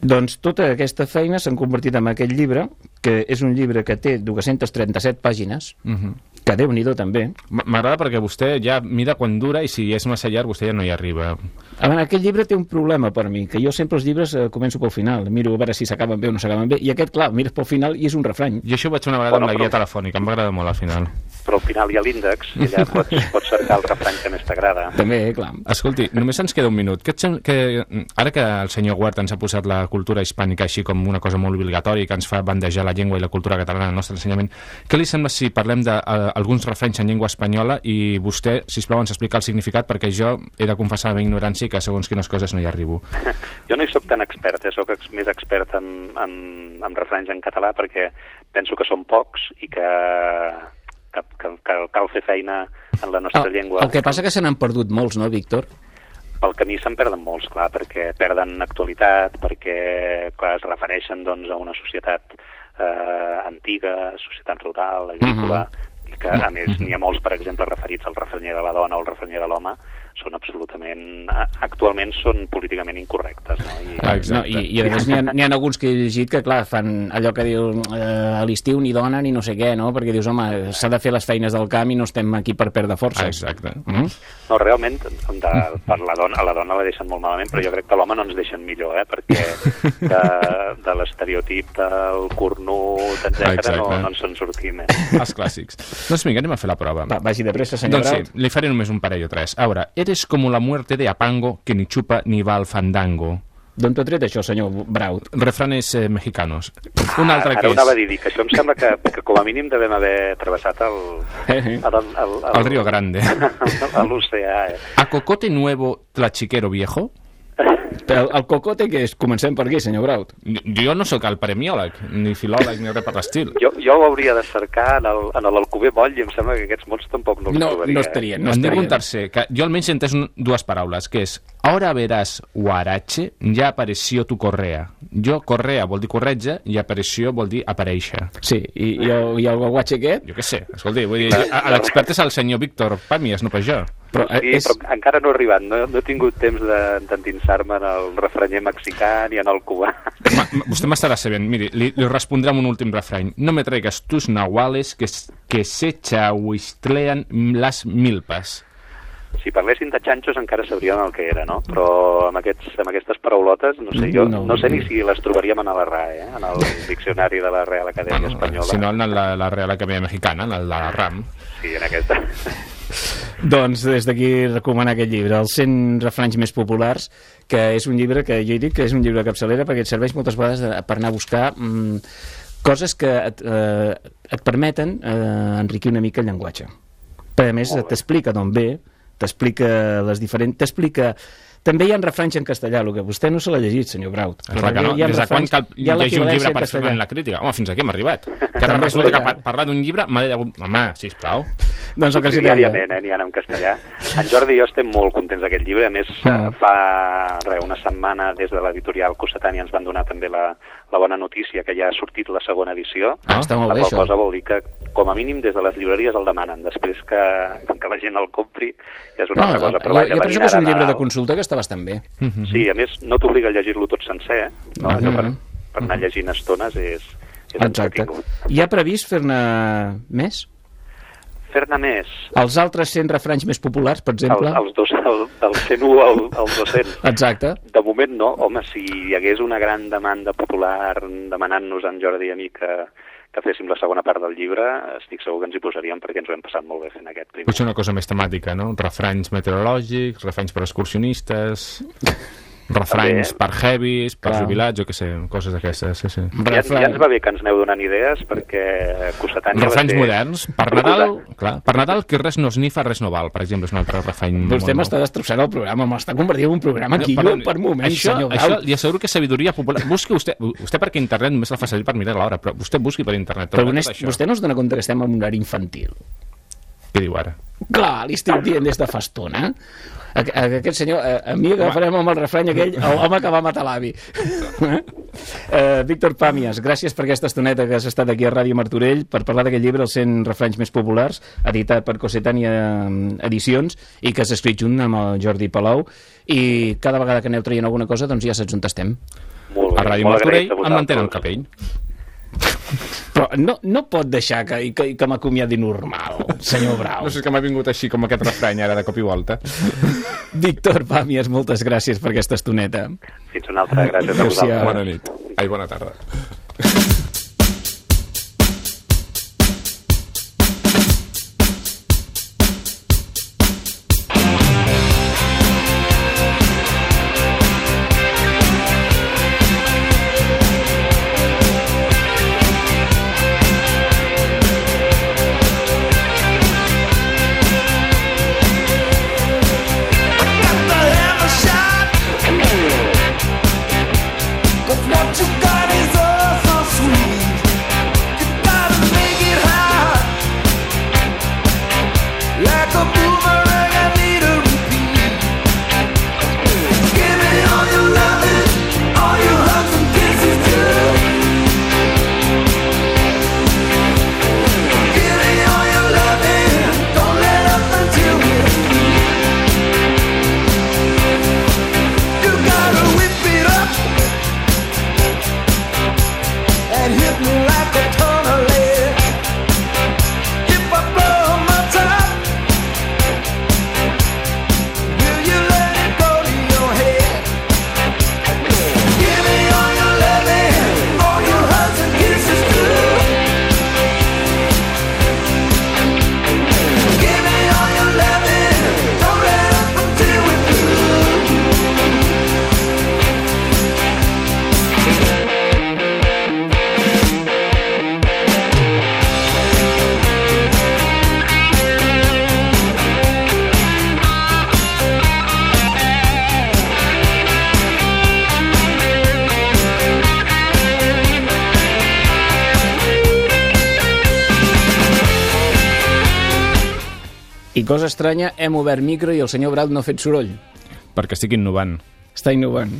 doncs tota aquesta feina s'han convertit en aquest llibre, que és un llibre que té 237 pàgines, Mhm. que Que Déu-n'hi-do, també. M- M'agrada perquè vostè ja mira quan dura i si és massa llarg vostè ja no hi arriba. A veure, aquest llibre té un problema per mi, que jo sempre els llibres eh, començo pel final. Miro a veure si s'acaben bé o no s'acaben bé. I aquest, clar, mires pel final i és un refrany. Jo això ho vaig fer una vegada Bueno, amb la però- guia telefònica, em va agradar molt al final. Però al final hi ha l'índex i allà pots, pots cercar el refrany que més t'agrada. També, clar. Escolti, només ens queda un minut. Sem- que, ara que el senyor Guart ens ha posat la cultura hispànica així com una cosa molt obligatòria i que ens fa bandejar la llengua i la cultura catalana al nostre ensenyament, què li sembla si parlem d'alguns refrenys en llengua espanyola i vostè, si plau ens explica el significat perquè jo he de confessar la meva ignorància i que segons quines coses no hi arribo. Jo no hi sóc tan expert, eh? sóc més expert en, en, en refranys en català perquè penso que són pocs i que, que, que, que cal fer feina en la nostra El, llengua. el que passa que se n'han perdut molts, no, Víctor? Pel camí se'n perden molts, clar, perquè perden actualitat, perquè clar, es refereixen doncs, a una societat eh, antiga, societat rural, agrícola, i que a més n'hi ha molts, per exemple, referits al refranyer de la dona o al refranyer de l'home, són absolutament... Actualment són políticament incorrectes, no? I, Ah, No, i, I a més n'hi ha, ha alguns que he llegit que, clar, fan allò que diu eh, a l'estiu ni dona ni no sé què, no? Perquè dius, home, s'ha de fer les feines del camp i no estem aquí per perdre Ah, forces. exacte. Mm? No, realment, de, per la dona, a la dona la deixen molt malament, però jo crec que a l'home no ens deixen millor, eh? perquè de, de l'estereotip del cornut, etc no, Exacte. no ens en sortim. Eh? Els clàssics. Doncs vinga, anem a fer la prova. Va, vagi de pressa, senyor Doncs sí, li faré només un parell o tres. A veure, eres como la muerte de Apango que ni chupa ni va al fandango. D'on t'ho tret això, senyor Braut? Refranes eh, mexicanos. Un altre Ara que ho anava a és dir, que això em sembla que, que com a mínim devem haver travessat el, el, el, el, el Río Grande. a l'oceà. Eh? A cocote nuevo, tlachiquero viejo. Però el, el cocote que és? Comencem per aquí, senyor Braut. Jo no sóc el premiòleg, ni filòleg, ni res per l'estil. Jo, jo ho hauria de cercar en el- en l'Alcover Moll i em sembla que aquests mots tampoc no els No, trobaria. no eh? no No en dic un estarien. tercer, que jo almenys he entès un, dues paraules, que és Ahora verás Huarache, ja apareció tu correa. Jo, correa vol dir corretja, i apareció vol dir aparèixer. Sí, i, i, el, i el guatxe aquest? Jo què sé, escolti, vull dir, l'expert és el senyor Víctor Pàmies, no pas jo. Però, eh, Sí, és... però encara no he arribat, no, no he tingut temps de- d'endinsar-me en el refranyer mexicà ni en el cubà. Ma, ma, vostè m'estarà sabent. Miri, li, li respondré amb un últim refrany. No me traigas tus nahuales que, que se chahuistlean las milpas. Si parlessin de xanxos encara sabríem el que era, no? Però amb, aquests, amb aquestes paraulotes, no sé, jo No. no, no sé ni si les trobaríem en la RAE, eh? en el diccionari de la Real Acadèmia Espanyola. Si no, en la, la Real Acadèmia Mexicana, en la RAM. Sí, en aquesta. Doncs des d'aquí recomanar aquest llibre, els 100 refranys més populars, que és un llibre que jo dit que és un llibre de capçalera perquè et serveix moltes vegades de, per anar a buscar mm, coses que et, eh, et permeten eh, enriquir una mica el llenguatge. Però a més t'explica d'on ve, t'explica les diferents... T'explica... També hi ha refranys en castellà, el que vostè no se l'ha llegit, senyor Braut. Clar que no. Hi ha Des de quan cal llegir un llibre per fer la crítica? Home, fins aquí hem arribat. Que resulta que parlar d'un llibre. Home, sisplau. Doncs el que els hi deia. Diàriament, eh, n'hi ha en castellà. En Jordi i jo estem molt contents d'aquest llibre. A més, Ah. fa re, una setmana des de l'editorial Cossetània ens van donar també la, la bona notícia que ja ha sortit la segona edició. Ah, està molt la bé, això. cosa vol dir que, com a mínim, des de les llibreries el demanen. Després que, que la gent el compri, ja és una No, altra cosa. Però jo, vaja, jo penso que és un llibre de consulta que està bastant bé. Sí, a més, no t'obliga a llegir-lo tot sencer, eh? No, allò per, Mhm. per anar llegint estones és, és Exacte. Hi ha previst fer-ne més? Fer-ne més. Els altres 100 refranys més populars, per El, exemple? els dos, el, el 101 al, al 200. Exacte. De moment no. Home, si hi hagués una gran demanda popular demanant-nos a en Jordi i a mi que, que féssim la segona part del llibre, estic segur que ens hi posaríem perquè ens ho hem passat molt bé fent aquest primer. Potser una cosa més temàtica, no? Refranys meteorològics, refranys per excursionistes, refranys També. per heavies, per Clar. jubilats, jo què sé, coses d'aquestes, sí, sí. Ja, ja ens va bé que ens aneu donant idees perquè Cossetània Refranys ser... moderns. Per Nadal, clar, per Nadal que res no es nifa, res no val, per exemple, és un altre refrany Vostè m'està destrossant el programa, m'està convertint en un programa aquí, perdó, jo, per moment, això, senyor això Grau. li asseguro que és sabidoria popular. Busqui vostè, vostè perquè internet només la fa servir per mirar l'hora, però vostè busqui per internet. Però tot honest, això. vostè no es dona compte que estem en un horari infantil? Què diu ara? Clar, li estic dient des de fa estona. A, a, aquest senyor, a, a mi agafarem amb el refrany aquell, l'home que va matar l'avi. Eh? Uh, Víctor Pàmies, gràcies per aquesta estoneta que has estat aquí a Ràdio Martorell per parlar d'aquest llibre, els 100 refranys més populars, editat per Cossetània Edicions, i que has escrit junt amb el Jordi Palau, i cada vegada que aneu traient alguna cosa, doncs ja saps on estem. Molt bé, A Ràdio molt Martorell agraït a em mantenen el vosaltres. capell. Però no, no pot deixar que, que, que m'acomiadi normal, senyor Brau. No sé, que m'ha vingut així com aquest refrany ara de cop i volta. Víctor Pàmies, moltes gràcies per aquesta estoneta. Fins una altra, gràcies a Adéu-siau. vosaltres. Bona nit. Ai, bona tarda. Cosa estranya, hem obert micro i el senyor Brau no ha fet soroll. Perquè estic innovant. Està innovant.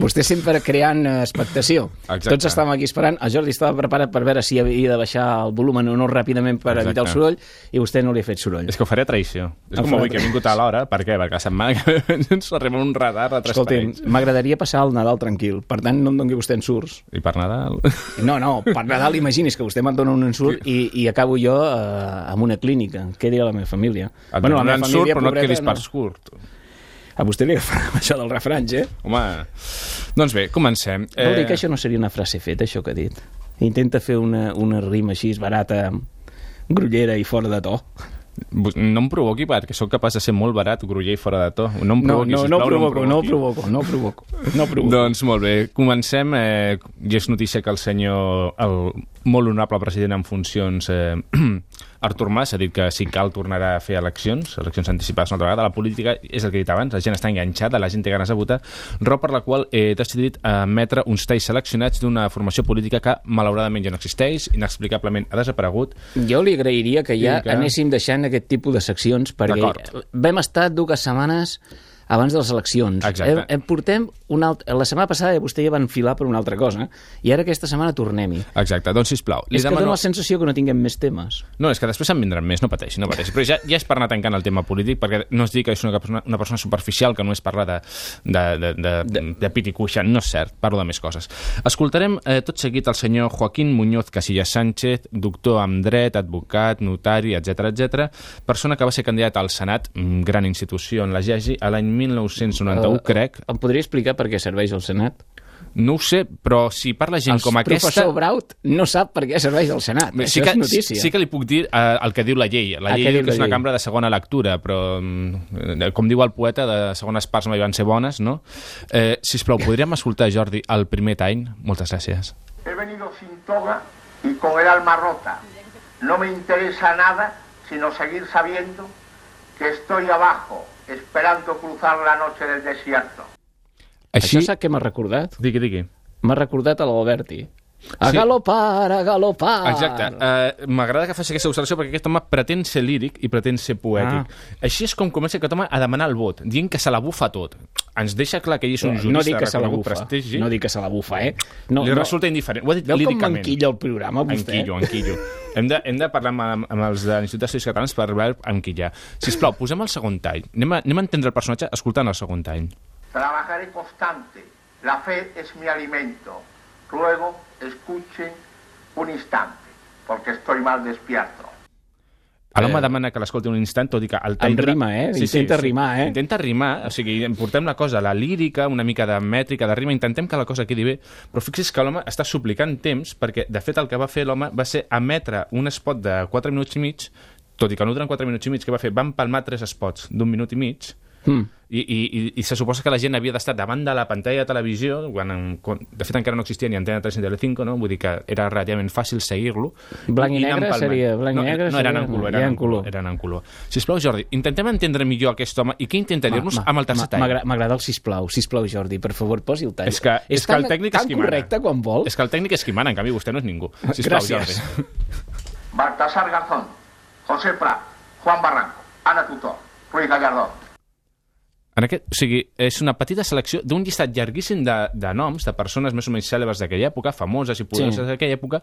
Vostè sempre creant expectació. Exacte. Tots estàvem aquí esperant. El Jordi estava preparat per veure si havia de baixar el volum o no ràpidament per Exacte. evitar el soroll i vostè no li ha fet soroll. És que ho faré a traïció. És Ho com avui que he vingut a l'hora. Per què? Perquè la setmana que ve ens arriba un radar de tres Escolti'm, m'agradaria passar el Nadal tranquil. Per tant, no em doni vostè ensurts. I per Nadal... No, no, per Nadal imagini's que vostè me'n dona un ensurt i, i acabo jo eh, amb una clínica. Què dirà la meva família? Et bueno, la meva ensurt, família, però no et quedis per curt. A vostè li agafarà amb això del refranys, eh? Home, doncs bé, comencem. Eh... Vol dir que això no seria una frase feta, això que ha dit? Intenta fer una, una rima així barata, grollera i fora de to. No em provoqui, perquè sóc capaç de ser molt barat, groller i fora de to. No em No, provoqui, no, sisplau, no em provoco, no provoqui. provoco, no provoco. No provoco. Doncs molt bé, comencem. Eh, I és notícia que el senyor, el molt honorable president en funcions, eh, Artur Mas, ha dit que si cal tornarà a fer eleccions, eleccions anticipades una altra vegada. La política és el que he dit abans, la gent està enganxada, la gent té ganes de votar, raó per la qual he decidit emetre uns talls seleccionats d'una formació política que malauradament ja no existeix, inexplicablement ha desaparegut. Jo li agrairia que ja que- anéssim deixant aquest tipus de seccions perquè vam estar dues setmanes abans de les eleccions. Exacte. Hem, hem portem una alt... La setmana passada vostè ja va enfilar per una altra cosa i ara aquesta setmana tornem-hi. Exacte, doncs sisplau. És que dona la sensació que no tinguem més temes. No, és que després en vindran més, no pateixi, no pateixi. Però ja, ja és per anar tancant el tema polític, perquè no es digui que és una persona, una persona superficial, que no és parlar de, de, de, de, de, de pit i cuixa, no és cert, parlo de més coses. Escoltarem eh, tot seguit el senyor Joaquín Muñoz Casillas Sánchez, doctor en dret, advocat, notari, etc etc, persona que va ser candidat al Senat, mm, gran institució en la GEGI, a l'any 1991, Eh, crec. Em podria explicar per què serveix el Senat? No ho sé, però si parla gent el com aquesta... professor Braut no sap per què serveix el Senat. Bé, Això que, és notícia. sí que li puc dir eh, el que diu la llei. La llei què diu que és una llei? cambra de segona lectura, però, mm, eh, com diu el poeta, de segones parts mai van ser bones, no? Eh, sisplau, podríem escoltar, Jordi, el primer tall? Moltes gràcies. He venido sin toga y con el alma rota. No me interesa nada sino seguir sabiendo que estoy abajo, esperando cruzar la noche del desierto. Així... Això sap què m'ha recordat? Digui, digui. M'ha recordat a l'Alberti. A Sí. galopar, a galopar. Exacte. Uh, M'agrada que faci aquesta observació perquè aquest home pretén ser líric i pretén ser poètic. Ah. Així és com comença aquest home a demanar el vot, dient que se la bufa tot. Ens deixa clar que ell és un jurista no dic que se la bufa. prestigi. No dic que se la bufa, eh? No, Li no. resulta indiferent. Ho ha dit Veu com líricament. manquilla el programa, vostè? Enquillo, enquillo. Hem de, hem de parlar amb, amb els de l'Institut d'Estudis Catalans per veure enquillar. Sisplau, posem el segon tall. Anem a, anem a entendre el personatge escoltant el segon tall. Trabajaré constante. La fe es mi alimento. Ruego, escuchen un instante, porque estoy mal despierto. A l'home demana que l'escolti un instant, tot i que el Amb rima, eh? Intenta rimar, eh? Intenta rimar, o sigui, portem la cosa, la lírica, una mica de mètrica, de rima, intentem que la cosa quedi bé, però fixi's que l'home està suplicant temps, perquè, de fet, el que va fer l'home va ser emetre un spot de 4 minuts i mig, tot i que no duren 4 minuts i mig, que va fer? Van palmar tres spots d'un minut i mig, Mm. i, i, i, i se suposa que la gent havia d'estar davant de la pantalla de televisió, quan, quan, de fet encara no existia ni Antena 3 ni Telecinco, no? vull dir que era relativament fàcil seguir-lo. Blanc i anar negre seria- blanc i no, negre no, eren en color, eren en color. color. Eren en color. Sisplau, Jordi, intentem entendre millor aquest home i què intenta dir-nos amb el tercer tall. M'agra- M'agrada el sisplau, sisplau, Jordi, per favor, posi el tall. És que, és, que tan, el tècnic tan és qui mana. correcte quan vol. És que el tècnic és qui mana, en canvi vostè no és ningú. Sisplau, Gràcies. Jordi. Baltasar Garzón, José Prat, Juan Barranco, Ana Tutor, Ruiz Gallardón. En aquest, o sigui, és una petita selecció d'un llistat llarguíssim de, de noms, de persones més o menys cèlebres d'aquella època, famoses i poderoses Sí. d'aquella època,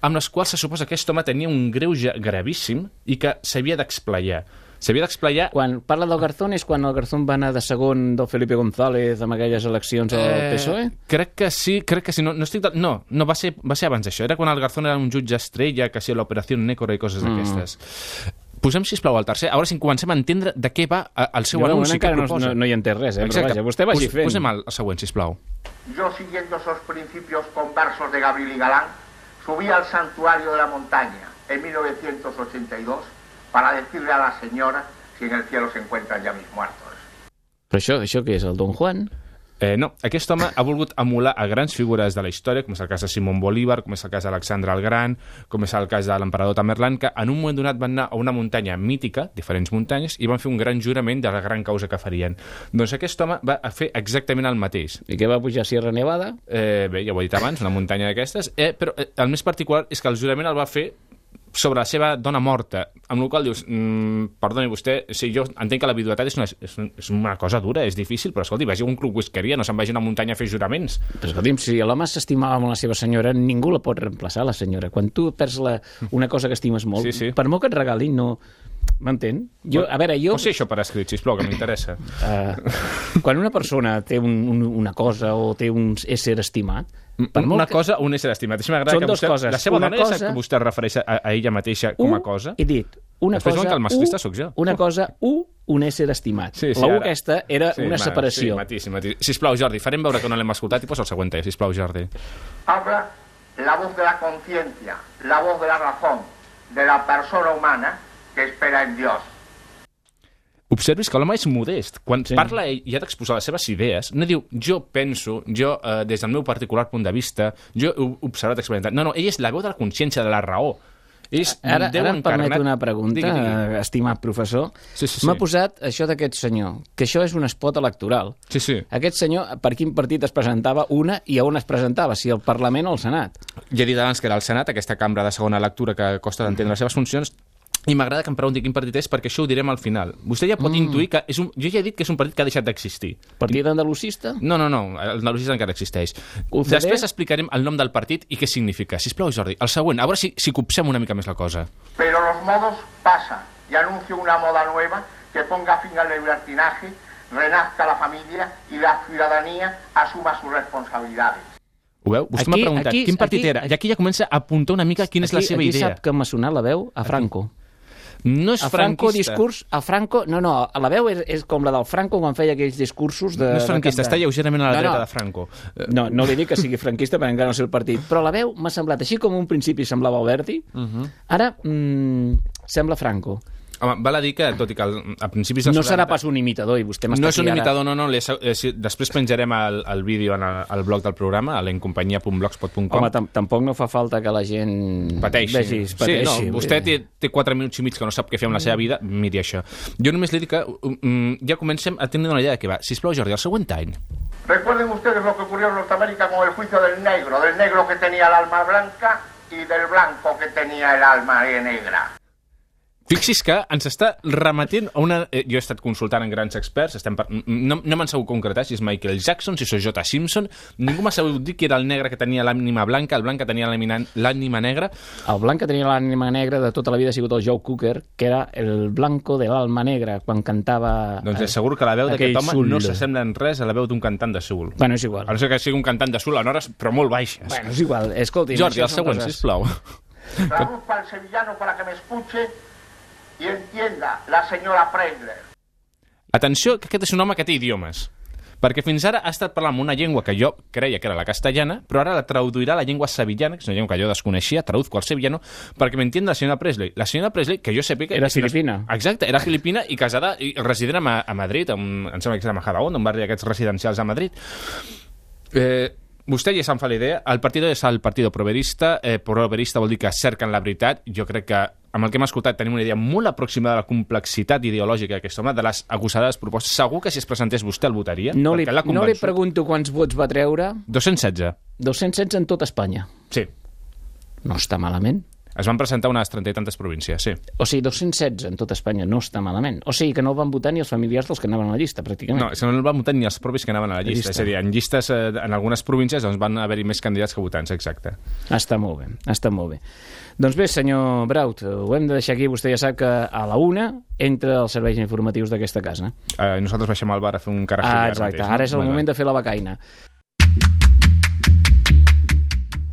amb les quals se suposa que aquest home tenia un greuge gravíssim i que s'havia d'explayar. S'havia d'explayar... Quan parla del Garzón és quan el Garzón va anar de segon del Felipe González amb aquelles eleccions al Eh, PSOE? Crec que sí, crec que sí. No, no, estic... de- no, no va, ser, va ser abans d'això. Era quan el Garzón era un jutge estrella que hacía l'operació Nécora i coses Mm. Posem, sisplau, el tercer. A veure si comencem a entendre de què va eh, el seu moment anunci que encara no- proposa. no- no hi entès res, eh, però Exacte. vaja, vostè vagi Pos- fent. Posem el, el següent, sisplau. Yo, siguiendo esos principios conversos de Gabriel y Galán, subí al santuario de la montaña en 1982 para decirle a la señora si en el cielo se encuentran ya mis muertos. Però això, això què és, el Don Juan? Eh, no, aquest home ha volgut emular a grans figures de la història, com és el cas de Simón Bolívar, com és el cas d'Alexandre el Gran, com és el cas de l'emperador Tamerlan, que en un moment donat van anar a una muntanya mítica, diferents muntanyes, i van fer un gran jurament de la gran causa que farien. Doncs aquest home va a fer exactament el mateix. I què va pujar a Sierra Nevada? Eh, bé, ja ho he dit abans, una muntanya d'aquestes, eh, però eh, el més particular és que el jurament el va fer sobre la seva dona morta, amb la qual dius, mm, perdoni vostè, si jo entenc que la viduetat és una, és, és una cosa dura, és difícil, però escolti, vagi a un club whiskeria, no se'n vagi a una muntanya a fer juraments. Però escolti'm, si l'home s'estimava amb la seva senyora, ningú la pot reemplaçar, la senyora. Quan tu perds la, una cosa que estimes molt, Sí, sí. per molt que et regalin, no... M'entén? Jo, a veure, jo... No sé això per escrit, sisplau, que m'interessa. Uh, quan una persona té un, un, una cosa o té un ésser estimat, per molt Una que- cosa, un ésser estimat. Això m'agrada Són que dues vostè, coses. La seva Una dona cosa... cosa- que vostè es refereix a, a ella mateixa com a cosa. He dit, una Després cosa... que el masclista u, sóc jo. Una cosa, u, un ésser estimat. Sí, sí, la U ara. aquesta era Sí, una ma- separació. Sí, matíssim, matíssim. Sisplau, Jordi, farem veure que no l'hem escoltat i posa el següent tall, sisplau, Jordi. Habla la voz de la conciencia, la voz de la razón, de la persona humana que espera en Dios. Observis que l'home és modest. Quan Sí. parla ell i ha d'exposar les seves idees, no diu jo penso, jo eh, des del meu particular punt de vista, jo he observat, experimentat. No, no, ell és la veu de la consciència, de la raó. És Ara, Déu ara em permet una pregunta, Digui, digui. estimat professor. Sí, sí, sí. M'ha posat això d'aquest senyor, que això és un espot electoral. Sí, sí. Aquest senyor, per quin partit es presentava una i a on es presentava, si al Parlament o al Senat? Ja he dit abans que era el Senat, aquesta cambra de segona lectura que costa d'entendre les seves funcions, i m'agrada que em pregunti quin partit és perquè això ho direm al final. Vostè ja pot mm. intuir que és un... Jo ja he dit que és un partit que ha deixat d'existir. Partit andalusista? No, no, no, el Andalusia encara existeix. UCD? Després explicarem el nom del partit i què significa. Sisplau, Jordi, el següent, a veure si, si copsem una mica més la cosa. Pero los modos pasan y anuncio una moda nueva que ponga fin al libertinaje, renazca la familia y la ciudadanía asuma sus responsabilidades. Ho veu? Vostè m'ha Aquí- preguntat aquí- quin partit aquí- era, i aquí ja comença a apuntar una mica quina és la Aquí- seva aquí idea. sap que m'ha sonat la veu a Franco. No és a Franco franquista. discurs... A Franco... No, no, a la veu és, és com la del Franco quan feia aquells discursos de... No és franquista, de està lleugerament a la No, dreta no. de Franco. No, no li dic que sigui franquista perquè encara no sé el partit, però la veu m'ha semblat, així com un principi semblava Alberti, Uh -huh. ara mm, sembla Franco. Home, val a dir que, tot i que al- a principis dels No serà 90 pas un imitador, i vostè m'està No és un aquí ara- imitador, no, no. Les, eh, després penjarem el, el vídeo en el, el blog del programa, a l'encompanyia.blogspot.com. Home, tam tampoc no fa falta que la gent pateixi. vegi, pateixi. sí, no, vostè té, té 4 minuts i mig que no sap què fer amb la seva vida, miri això. Jo només li dic que um, ja comencem a tenir una idea de què va. Sisplau, Jordi, el següent any. Recuerden ustedes lo que ocurrió en Norteamérica con el juicio del negro, del negro que tenía el alma blanca y del blanco que tenía el alma negra. Fixi's que ens està remetent a una... Eh, jo he estat consultant en grans experts, estem per... no, no m'han sabut concretar si és Michael Jackson, si és J. Simpson, ningú m'ha sabut dir que era el negre que tenia l'ànima blanca, el blanc que tenia l'ànima l'ànima negra. El blanc que tenia l'ànima negra de tota la vida ha sigut el Joe Cooker, que era el blanco de l'alma negra, quan cantava... Doncs és segur que la veu d'aquest home no s'assembla en res a la veu d'un cantant de soul. Bueno, és igual. A no ser que sigui un cantant de soul en hores, però molt baixes. Bueno, és igual. Escolti, Jordi, el següent, coses- sisplau. Traduzca al sevillano para que me escuche y entienda la señora Preisler. Atenció, que aquest és un home que té idiomes. Perquè fins ara ha estat parlant una llengua que jo creia que era la castellana, però ara la traduirà a la llengua sevillana, que és una llengua que jo desconeixia, traduzco al sevillano, perquè m'entienda la senyora Presley. La senyora Presley, que jo sàpiga... Era és una- filipina. Exacte, era filipina i casada i resident a, Ma- a Madrid, a un, em sembla que és a Majadahonda, un barri d'aquests residencials a Madrid. Eh, vostè ja se'n fa la idea, el partit és el partit proverista, eh, proverista vol dir que cerquen la veritat, jo crec que amb el que hem escoltat tenim una idea molt aproximada de la complexitat ideològica d'aquest home, de les acusades propostes. Segur que si es presentés vostè el votaria? No li, no li pregunto quants vots va treure. 216. 216 en tot Espanya. Sí. No està malament. Es van presentar unes 30 i tantes províncies, sí. O sigui, 216 en tot Espanya no està malament. O sigui, que no van votar ni els familiars dels que anaven a la llista, pràcticament. No, és que no el van votar ni els propis que anaven a la La llista. llista. És a dir, en llistes, eh, en algunes províncies doncs, van haver-hi més candidats que votants, exacte. Està molt bé, està molt bé. Doncs bé, senyor Braut, ho hem de deixar aquí. Vostè ja sap que a la una entra els serveis informatius d'aquesta casa. Eh, nosaltres baixem al bar a fer un carajol. Ah, ara exacte. mateix, no? Ara és el Vale, moment de fer la becaina.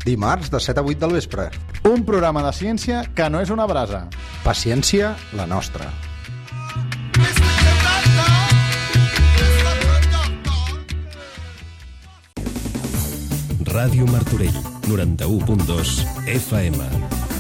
Dimarts de 7 a 8 del vespre. Un programa de ciència que no és una brasa. Paciència, la nostra. Ràdio Martorell, 91.2 FM.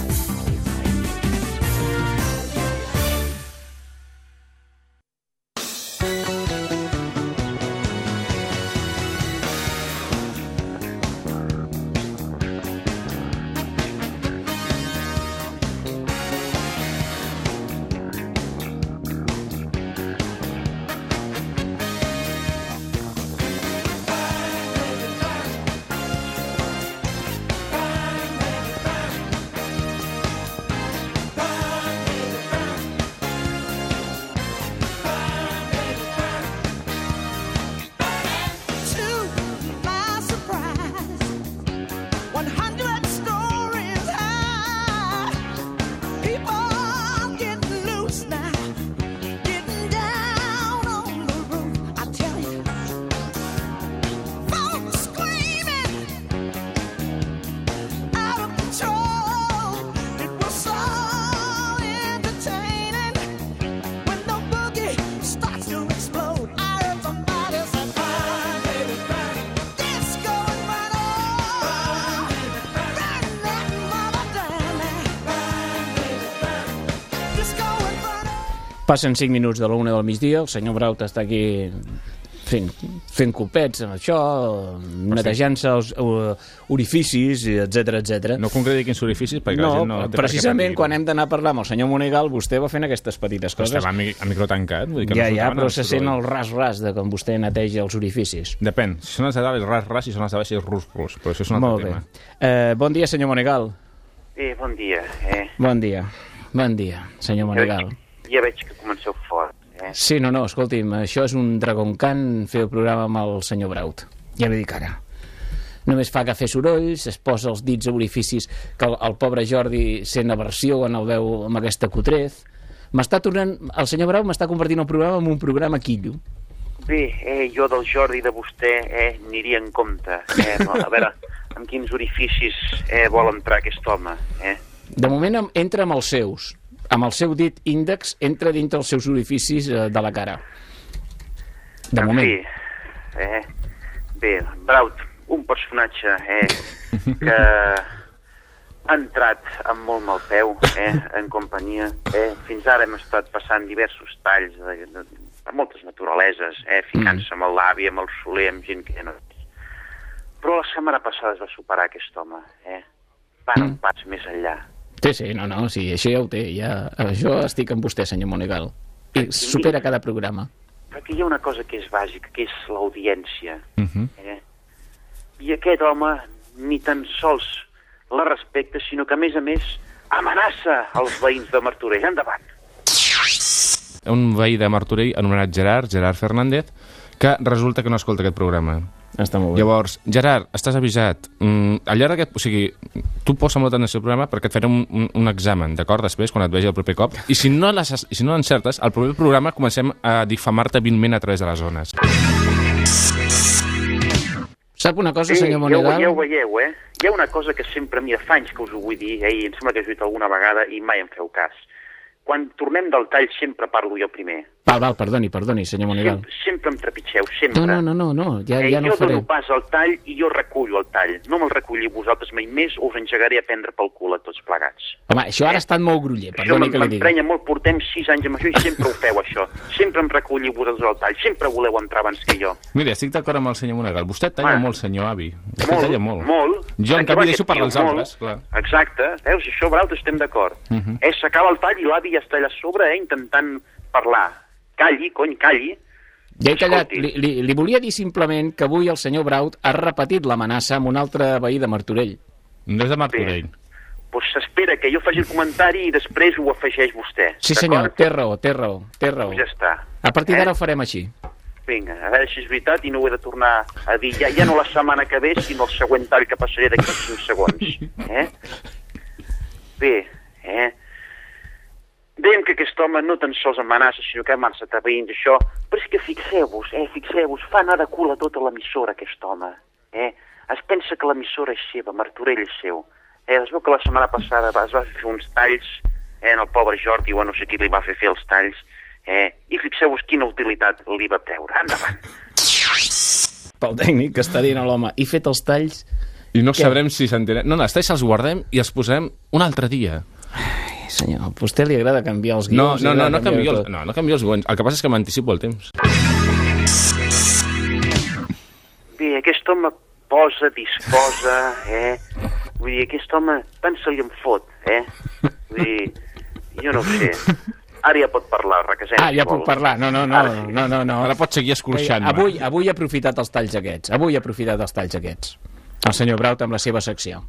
Passen 5 minuts de la una del migdia, el senyor Braut està aquí fent, fent copets amb això, netejant-se els uh, orificis, etc etc. No concreti quins orificis, perquè no, la gent no... precisament quan hem d'anar a parlar amb el senyor Monegal, vostè va fent aquestes petites coses. Estem a, mi- a micro tancat. Vull dir que Ja, no ja, però el se sent el ras-ras de quan vostè neteja els orificis. Depèn. Si són els de dalt és ras, ras, si són els de baix és rus, rus. Però això és un altre Molt bé. tema. Eh, bon dia, senyor Monegal. Eh, bon dia. Eh? Bon dia. Bon dia, senyor Monegal. Ja veig que. Eh? Sí, no, no, escolti'm, això és un dragon can fer el programa amb el senyor Braut. Ja m'hi dic ara. Només fa que fer sorolls, es posa els dits a orificis que el, el pobre Jordi sent aversió quan el veu amb aquesta cotrez. M'està tornant... El senyor Brau m'està convertint el programa en un programa quillo. Bé, eh, jo del Jordi de vostè eh, aniria en compte. Eh, a veure, amb quins orificis eh, vol entrar aquest home. Eh? De moment entra amb els seus. Amb el seu dit índex entra dintre els seus orificis eh, de la cara. De moment. Sí. Eh? Bé, Braut, un personatge eh, que ha entrat amb molt mal peu eh, en companyia. Eh? Fins ara hem estat passant diversos talls de, de, de moltes naturaleses, eh? ficant-se amb el l'avi, amb el soler, amb gent que no. Però la setmana passada es va superar aquest home. Eh? Va anar un pas més enllà. Sí, sí, no, no, sí, això ja ho té. Ja, això estic amb vostè, senyor Monegal. I supera cada programa. Perquè hi ha una cosa que és bàsica, que és l'audiència. Uh -huh. Eh? I aquest home ni tan sols la respecta, sinó que, a més a més, amenaça els veïns de Martorell. Endavant. un veí de Martorell anomenat Gerard, Gerard Fernández, que resulta que no escolta aquest programa. Està molt bé. Llavors, Gerard, estàs avisat. Mm, al llarg d'aquest... O sigui, tu posa molta atenció al programa perquè et faré un, un, un examen, d'acord? Després, quan et vegi el proper cop. I si no les, i si no l'encertes, al proper programa comencem a difamar-te vilment a través de les zones. Sap una cosa, Sí, senyor ja ho, ja ho veieu, eh? Hi ha una cosa que sempre, mira, fa anys que us ho vull dir, eh? i em sembla que he dit alguna vegada i mai em feu cas. Quan tornem del tall sempre parlo jo primer. Val, val, perdoni, perdoni, senyor Monegal. Sempre, sempre em trepitgeu, sempre. No, no, no, no, no ja, eh, ja no jo ho faré. dono pas al tall i jo recullo el tall. No me'l recolliu vosaltres mai més o us engegaré a prendre pel cul a tots plegats. Home, això ara ha estat molt gruller, Això perdoni que li digui. m'emprenya molt, portem sis anys amb això i sempre ho feu, això. Sempre em recolliu vosaltres al tall, sempre voleu entrar abans que jo. Mira, estic d'acord amb el senyor Monegal. Vostè talla Ah. molt, senyor avi. Vostè Molt, talla molt. molt. Jo, en canvi, deixo parlar els altres, clar. Exacte. Veus, això, Braut, estem d'acord. Uh -huh. Eh, s'acaba el tall i l'avi ja està allà a sobre, eh, intentant parlar. Calli, cony, calli. Ja he callat. Li, li, li volia dir simplement que avui el senyor Braut ha repetit l'amenaça amb un altre veí de Martorell. No és de Martorell. Doncs s'espera que jo faci el comentari i després ho afegeix vostè. Sí, senyor, té raó, té raó, té raó. Ja està. A partir Eh? d'ara ho farem així. Vinga, a veure si és veritat i no ho he de tornar a dir ja, ja no la setmana que ve, sinó el següent tall que passaré d'aquí a 5 segons. Eh? Bé, eh? Dèiem que aquest home no tan sols amenaça, sinó que amenaça veïns, això. Però és que fixeu-vos, eh, fixeu-vos, fa anar de cul a tota l'emissora, aquest home. Eh? Es pensa que l'emissora és seva, Martorell és seu. Eh, es veu que la setmana passada va, es va fer uns talls eh, en el pobre Jordi, o no sé qui li va fer fer els talls, eh? i fixeu-vos quina utilitat li va treure. Endavant. Pel tècnic que està dient a l'home. I fet els talls... I no Què? sabrem si s'entenen. No, no, els talls els guardem i els posarem un altre dia. Senyor, a vostè li agrada canviar els No, guions. no, no, agrada no canvio, els, no, no canvio els guions. El que passa és que m'anticipo el temps. Bé, aquest home posa, disposa, eh? Vull dir, aquest home tant se li en fot, eh? Vull dir, jo no sé. Ara ja pot parlar, Requesens. Ah, ja puc parlar. No, no, no, Ara sí. no, no, no. Ara pots seguir escorxant-me. Avui, avui ha aprofitat els talls aquests. Avui ha aprofitat els talls aquests. El senyor Braut amb la seva secció.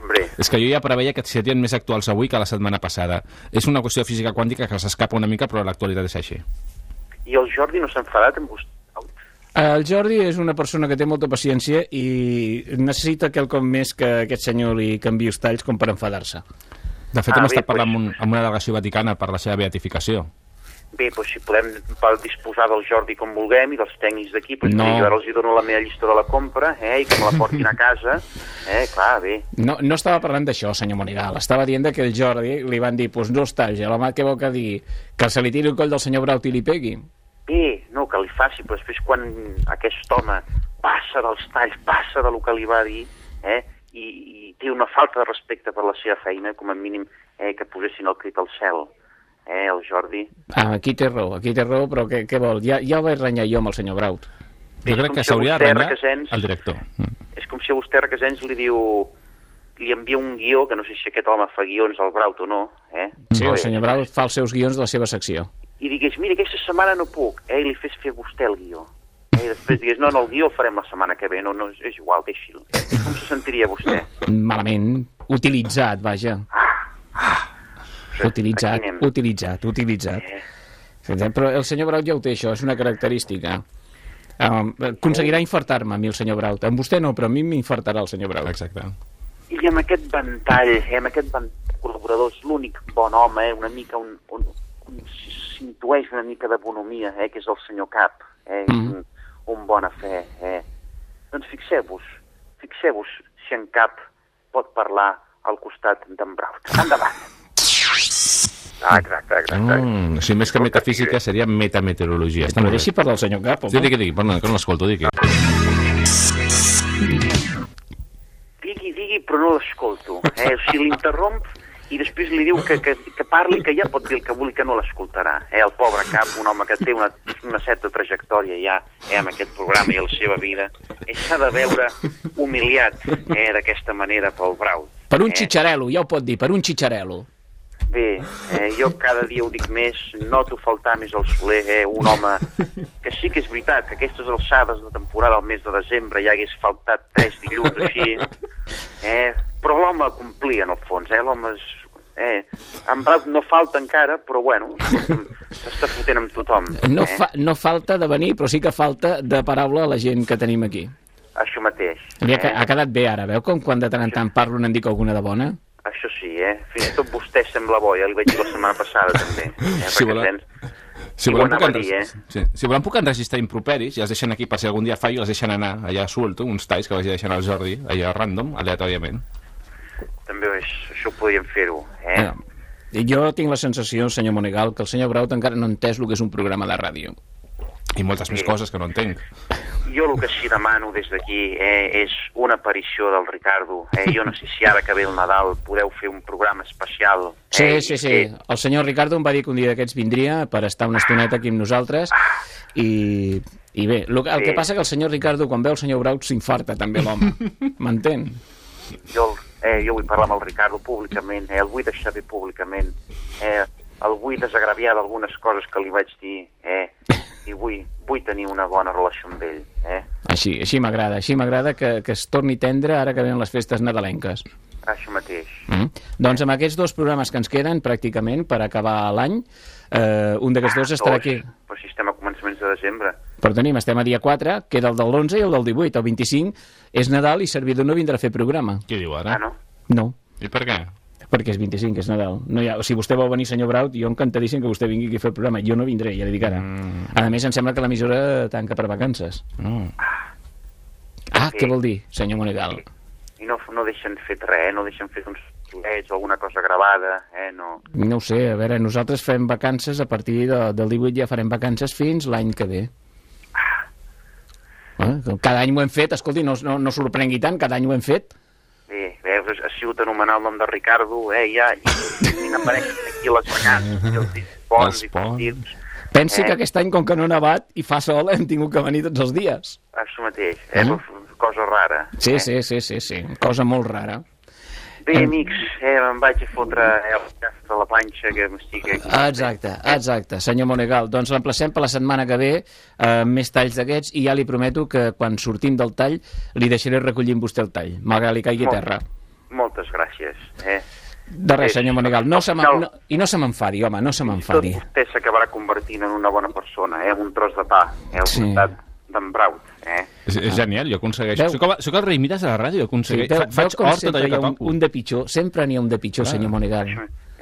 Hombre, És que jo ja preveia que serien més actuals avui que la setmana passada. És una qüestió de física quàntica que s'escapa una mica, però l'actualitat és així. i el Jordi no s'ha enfadat amb vostè? El Jordi és una persona que té molta paciència i necessita quelcom més que aquest senyor li canvi els talls com per enfadar-se. De fet, Ah, hem bé, estat parlant doncs- amb, un, amb una delegació vaticana per la seva beatificació. Bé, doncs si podem disposar del Jordi com vulguem i dels tècnics d'aquí, doncs No. jo ara els hi dono la meva llista de la compra, eh, i que me la portin a casa, eh, clar, bé. No, no estava parlant d'això, senyor Monigal. Estava dient que el Jordi li van dir pues, no els talls. I a la mà què vol que digui? Que se li tiri el coll del senyor Braut i li pegui? Bé, no, que li faci, però després quan aquest home passa dels talls, passa del que li va dir, eh, i, i té una falta de respecte per la seva feina, com a mínim eh, que posessin el crit al cel, eh, el Jordi. Ah, aquí té raó, aquí té raó, però què, què vol? Ja, ja el vaig renyar jo amb el senyor Braut. Jo És crec que si s'hauria vostè, de renyar Requesens- el director. És com si a vostè, Requesens, li diu li envia un guió, que no sé si aquest home fa guions al Braut o no, eh? Sí, el senyor Braut fa els seus guions de la seva secció. I digués, mira, aquesta setmana no puc, eh? I li fes fer vostè el guió. Eh? I després digués, no, no, el guió el farem la setmana que ve, no, no, és, igual, deixi'l. Com se sentiria vostè? Malament, utilitzat, vaja. Utilitzat, aquí anem. utilitzat, utilitzat. Però el senyor Braut ja ho té, això, és una característica. Um, aconseguirà infartar-me a mi el senyor Braut. Amb vostè no, però a mi m'infartarà el senyor Braut. Exacte. I amb aquest ventall, eh, amb aquest ventall de col·laboradors, l'únic bon home, eh, una mica un, un, un s'intueix una mica de bonomia, eh, que és el senyor Cap, eh, Mhm. un, un bona fe, eh. Doncs fixeu-vos, fixeu-vos si en Cap pot parlar al costat d'en Braut. Endavant. Ah, exacte, exacte. Mm, o sigui, més que metafísica seria metameteorologia. Està molt bé. deixi parlar el senyor Cap, Sí, home. digui, digui, perdona, que no l'escolto, digui. Digui, digui, però no l'escolto. Eh? O sigui, l'interromp i després li diu que, que, que parli, que ja pot dir el que vulgui, que no l'escoltarà. Eh? El pobre cap, un home que té una, una certa trajectòria ja eh, amb aquest programa i la seva vida, eh, s'ha de veure humiliat eh, d'aquesta manera pel Brau. Per un eh? xitxarelo, ja ho pot dir, per un xitxarelo. Bé, eh, jo cada dia ho dic més, noto faltar més el Soler, eh, un home que sí que és veritat que aquestes alçades de temporada al mes de desembre ja hagués faltat tres dilluns així, eh, però l'home complia en el fons, eh, l'home és Eh, en Braut no falta encara, però bueno, s'està fotent amb tothom. No, eh? fa, no falta de venir, però sí que falta de paraula a la gent que tenim aquí. Això mateix. Eh? ha quedat bé ara, veu com quan de tant en tant parlo n'en dic alguna de bona? Això sí, eh? Fins i tot vostè sembla bo, ja li vaig dir la setmana passada, també. Eh? Si volen- tens... Si volen, puc a dir, enregistrar, sí. si volen puc enregistrar improperis i els deixen aquí per si algun dia fallo, els deixen anar allà suelto, uns talls que vagi deixant al Jordi, allà random, aleatòriament. També això, això ho podíem fer-ho, eh? Eh, jo tinc la sensació, senyor Monegal, que el senyor Braut encara no ha entès el que és un programa de ràdio. I moltes més coses que no entenc. Jo el que sí demano des d'aquí eh, és una aparició del Ricardo. Eh? Jo no sé si ara que ve el Nadal podeu fer un programa especial. Sí, eh? sí, sí. El senyor Ricardo em va dir que un dia d'aquests vindria per estar una estoneta aquí amb nosaltres i, i bé, el, el que Sí. passa que el senyor Ricardo quan veu el senyor Braut s'infarta també l'home, m'entén? Jo, eh, jo vull parlar amb el Ricardo públicament, eh? el vull deixar bé públicament, eh? El vull desagraviar d'algunes coses que li vaig dir, eh? i vull, vull tenir una bona relació amb ell. Eh? Així, així m'agrada, així m'agrada que, que es torni tendre ara que venen les festes nadalenques. Això mateix. Mm. Doncs amb aquests dos programes que ens queden pràcticament per acabar l'any, eh, un d'aquests dos estarà aquí. Però si estem a començaments de desembre. Però tenim, estem a dia 4, queda el de l'11 i el del 18. El 25 és Nadal i Servidor no vindrà a fer programa. Què diu ara? Ah, no? No. I per què? Perquè és 25, és Nadal. No hi ha, si vostè vol venir, senyor Braut, jo encantadíssim que vostè vingui aquí a fer el programa. Jo no vindré, ja li dic ara. Mm. A més, em sembla que l'emissora tanca per vacances. Mm. Ah, què vol dir, senyor Monegal? I no, no deixen fet res, no deixen fer uns solets o alguna cosa gravada, eh? No. No ho sé, a veure, nosaltres fem vacances a partir de, del 18 ja farem vacances fins l'any que ve. Eh? Cada any ho hem fet, escolti, no, no, no sorprengui tant, cada any ho hem fet. Bé, ha sigut anomenar el nom de Ricardo, eh? Ja, i, i n'apareix aquí les vacances, i els Els i festius. Pensi Eh. que aquest any, com que no ha nevat i fa sol, hem tingut que venir tots els dies. Això mateix, eh? Mm. Mm. Cosa rara. Sí, sí, sí, sí, sí, cosa molt rara. Bé, amics, eh, em vaig a fotre eh, el cas de la planxa que m'estic aquí. Exacte, exacte, senyor Monegal. Doncs l'emplacem per la setmana que ve eh, més talls d'aquests i ja li prometo que quan sortim del tall li deixaré recollir amb vostè el tall, malgrat li caigui a Molt- terra. Moltes gràcies, eh? De res, senyor Monegal. No se no, I no se m'enfadi, home, no se Tot m'enfadi. vostè s'acabarà convertint en una bona persona, eh? Un tros de pa, eh? Al Sí. costat d'en Braut, eh? És, és genial, jo aconsegueixo. Veu? Soc, el- soc el rei Mides de la ràdio, Sí, aconsegueixo. veu, fa, veu faig com hort tot sempre allò hi ha que un, toco. un de pitjor, sempre n'hi ha un de pitjor, senyor Monegal.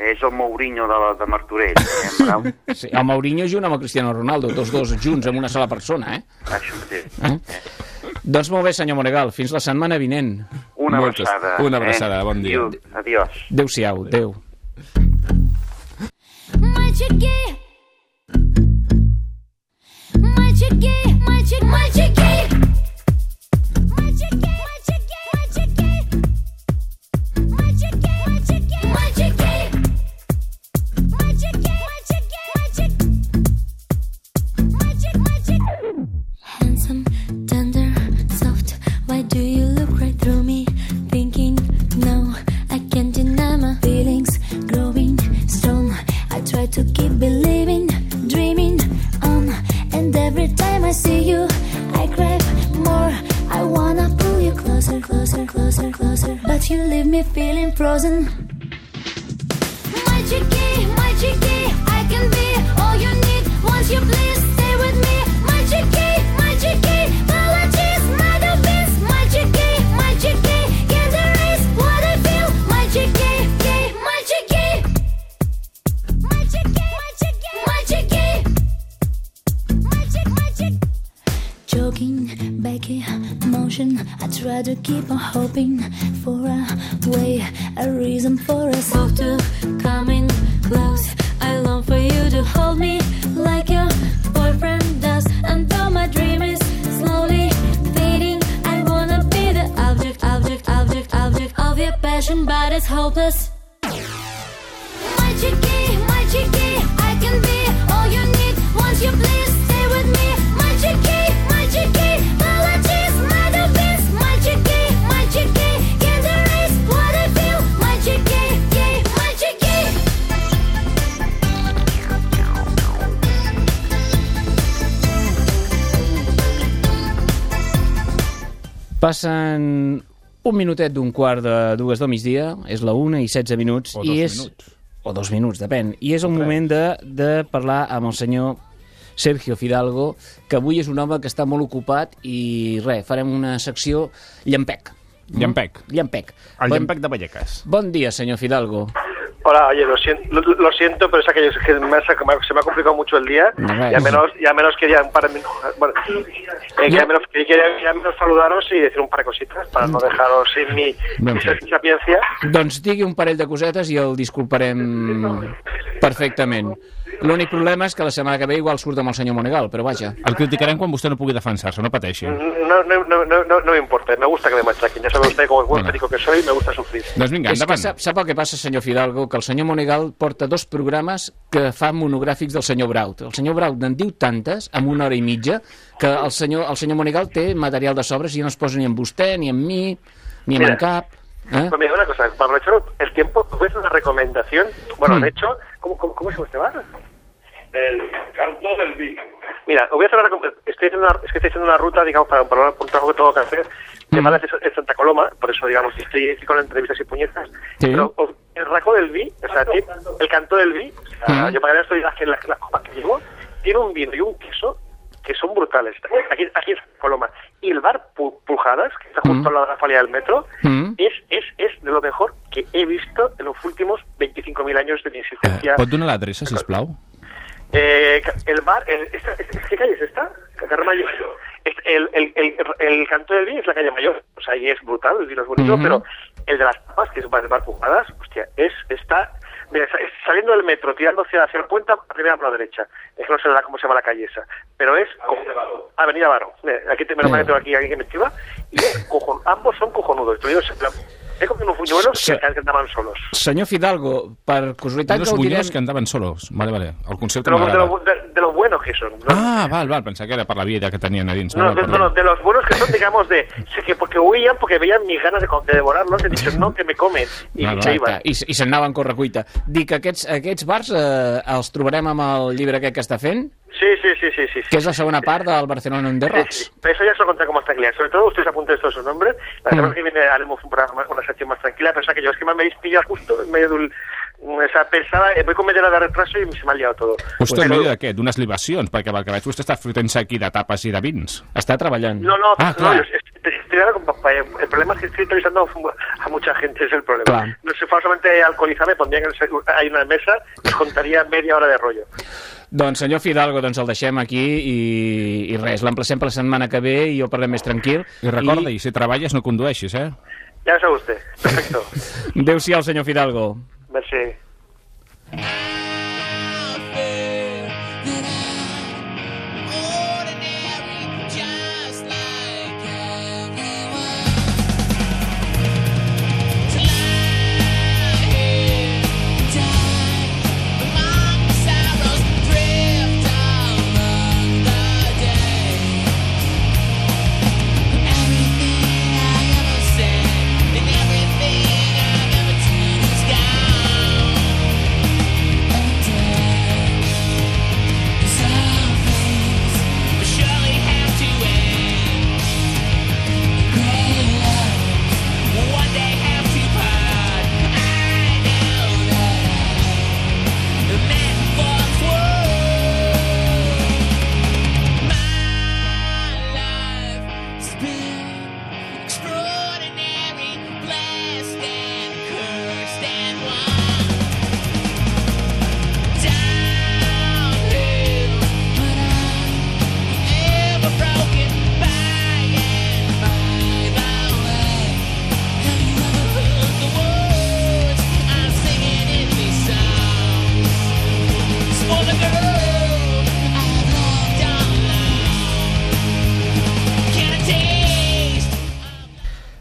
És el Mourinho de, la, de Martorell, eh, en? Sí, el Mourinho junt amb el Cristiano Ronaldo, tots dos junts amb una sola persona, eh? Això mateix. eh? Doncs molt bé, senyor Monegal, fins la setmana vinent. Una Moltes- abraçada. una abraçada, eh? bon dia. Adiós. Adiós. Adéu-siau, adéu. Мальчики, мальчики, мальчик, мальчики, мальчики, through me, thinking, no, I can't deny my feelings, growing strong. I try to keep believing, dreaming on, and every time I see you, I crave more. I wanna pull you closer, closer, closer, closer, but you leave me feeling frozen. My chicky, my. keep on hoping for a way, a reason for us both to come in close. I long for you to hold me like your boyfriend does, and though my dream is slowly fading, I wanna be the object, object, object, object of your passion, but it's hopeless. Why'd you Passen un minutet d'un quart de dues del migdia, és la una i 16 minuts. O i dos és... minuts. O dos minuts, depèn. I és el moment de, de parlar amb el senyor Sergio Fidalgo, que avui és un home que està molt ocupat i res, farem una secció llampec. Llampec. Llampec. El Bon- llampec de Vallecas. Bon dia, senyor Fidalgo. Hola, oye, lo siento, lo, lo siento pero es aquello, es que me ha se me ha complicado mucho el día y al menos, y al menos quería un par de minutos, bueno, eh, que al menos, que quería, que al menos saludaros y decir un par de cositas para no dejaros sin mi, Ben mi. Doncs digui un parell de cosetes i el disculparem perfectament. L'únic problema és que la setmana que ve igual surt amb el senyor Monegal, però vaja. El criticarem quan vostè no pugui defensar-se, no pateixi. No, no, no, no, no, no me importa, me gusta que me machaquen, ya sabe usted como buen perico que soy, me gusta sufrir. Doncs vinga, és que endavant. sap, sap el que passa, senyor Fidalgo? Que el senyor Monegal porta dos programes que fa monogràfics del senyor Braut. El senyor Braut en diu tantes, amb una hora i mitja, que el senyor, el senyor Monegal té material de sobres i no es posa ni amb vostè, ni amb mi, ni amb Mira. en cap. Eh? Pues mira, una cosa, para aprovechar el tiempo, voy a hacer una recomendación. Bueno, Mm. de hecho, ¿cómo, cómo, cómo se llama este bar? El canto del vi. Mira, voy a hacer una, estoy haciendo una, es que estoy haciendo una ruta, digamos, para, para un trabajo que tengo que hacer, de Madrid de Santa Coloma, por eso, digamos, estoy, estoy con entrevistas y puñetas. Sí. Pero el raco del vi, o sea, el canto del vi, o sea, yo para que estoy las, las, las copas que llevo, tiene un vino y un queso que son brutales. Aquí, aquí en Coloma. Y el bar Pu- Pujadas, que está justo al lado de la falía del metro, Mm. es, es, es de lo mejor que he visto en los últimos 25.000 años de mi existencia. Pot donar l'adreça, sisplau? Eh, el bar, el, esta, esta- ¿qué calle es esta? Carrer Mayor. El, el, el, el canto del vino es la calle mayor, o sea, y es brutal, el vino es bonito, pero el de las tapas, que es el bar Pujadas, hostia, es, está, es saliendo del metro, tirando hacia, hacia el puente, a primera por la derecha. Es que no sé la- cómo se llama la calle esa, pero es... Avenida Baro. Eh, Aquí te, mal que tengo aquí alguien que me escriba. Y es cojon, ambos son cojonudos. Lo digo, en plan, he cogido unos buñuelos Sí. que, que andaban solos. Senyor Fidalgo, per casualitat Unos que ho direm... buñuelos que andaven solos. Vale, vale. El concepte De lo, de, m'agrada. lo, de, de lo buenos que son. ¿no? Ah, val, val, pensava que era per la vida que tenien a dins. No, Val, de, no, de los buenos que son, digamos, de... Sé que porque huían, porque veían mis ganas de, de devorarlos, he dicho, no, que me comen. Y No, no, se iban. I, i se'n anaven a correcuita. Dic que aquests, aquests bars eh, els trobarem amb el llibre aquest que està fent, Sí, sí, sí, sí, sí. que és la segona part del Barcelona on the Rocks. Pero eso ya se lo contaré con más tranquilidad. Sobre todo, ustedes apunten todos sus nombres. La semana que viene haremos un programa, una sección más tranquila. Pero es que yo es que me habéis pillado justo en medio de un... O sea, pensaba, eh, voy con media hora de retraso y se me ha liado todo. Vostè medio de què? D'unes libacions? Perquè pel que veig vostè està fotent-se aquí de tapes i de vins. Està treballant. No, no, Ah, no, eh, El problema es que estoy entrevistando a mucha gente, es el problema. Claro. No sé, falsamente alcoholizada, me pondrían en el- ahí una mesa y contaría media hora de rollo. Doncs senyor Fidalgo, doncs el deixem aquí i, i res, l'emplacem per la setmana que ve i jo parlem més tranquil. I recorda, i si treballes no condueixis, eh? Ya lo sabe usted. Perfecto. Adéu-siau, senyor Fidalgo. Merci.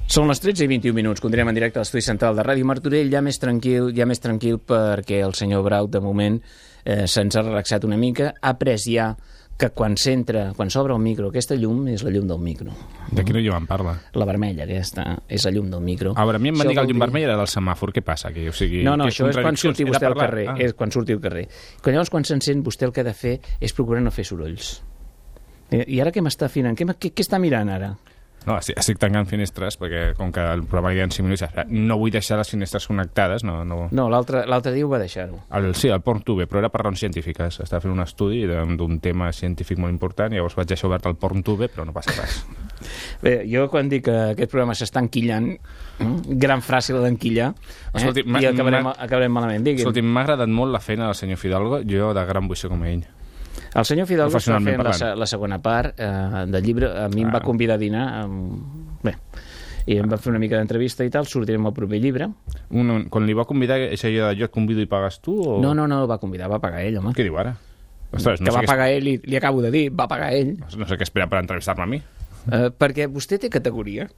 Són les 13 i 21 minuts, continuem en directe a l'estudi central de Ràdio Martorell, ja més tranquil, ja més tranquil perquè el senyor Braut, de moment, eh, se'ns ha relaxat una mica, ha pres ja que quan s'entra, quan s'obre el micro, aquesta llum és la llum del micro. De quina llum em parla? La vermella, aquesta, és la llum del micro. A veure, a mi em van dir que vol llum dir- vermell era del semàfor. Què passa aquí? O sigui, No, no, això és quan surti vostè al carrer. Ah. És quan surti al carrer. Quan llavors, quan s'encén, vostè el que ha de fer és procurar no fer sorolls. I ara què m'està afinant? Què, què, què està mirant ara? No, estic, estic tancant finestres perquè com que el programa hi ha 5 minuts no vull deixar les finestres connectades no, no... No, l'altre dia ho va deixar-ho. Sí, el PornTube, però era per raons científiques. Estava fent un estudi d'un tema científic molt important i llavors vaig deixar obert el PornTube, però no passa res. Bé, jo quan dic que aquest programa s'està enquillant, mm, gran frase la d'enquillar, eh? Escolti, i acabarem, acabarem malament. Digui'm. Escolti, m'ha agradat molt la feina del senyor Fidalgo, jo de gran vull ser com ell. El senyor Fidalgo està fent la, parlant. la segona part eh, del llibre. A mi em va Ah. convidar a dinar. Amb... Bé, i em va fer una mica d'entrevista i tal, sortirem al proper llibre. Un, quan li va convidar, és allò de jo et convido i pagues tu? O... No, no, no, el va convidar, va pagar ell, home. Què diu ara? Ostres, que no sé va què pagar ell, i li acabo de dir, va pagar ell. No sé què espera per entrevistar-me a mi. Eh, perquè vostè té categoria.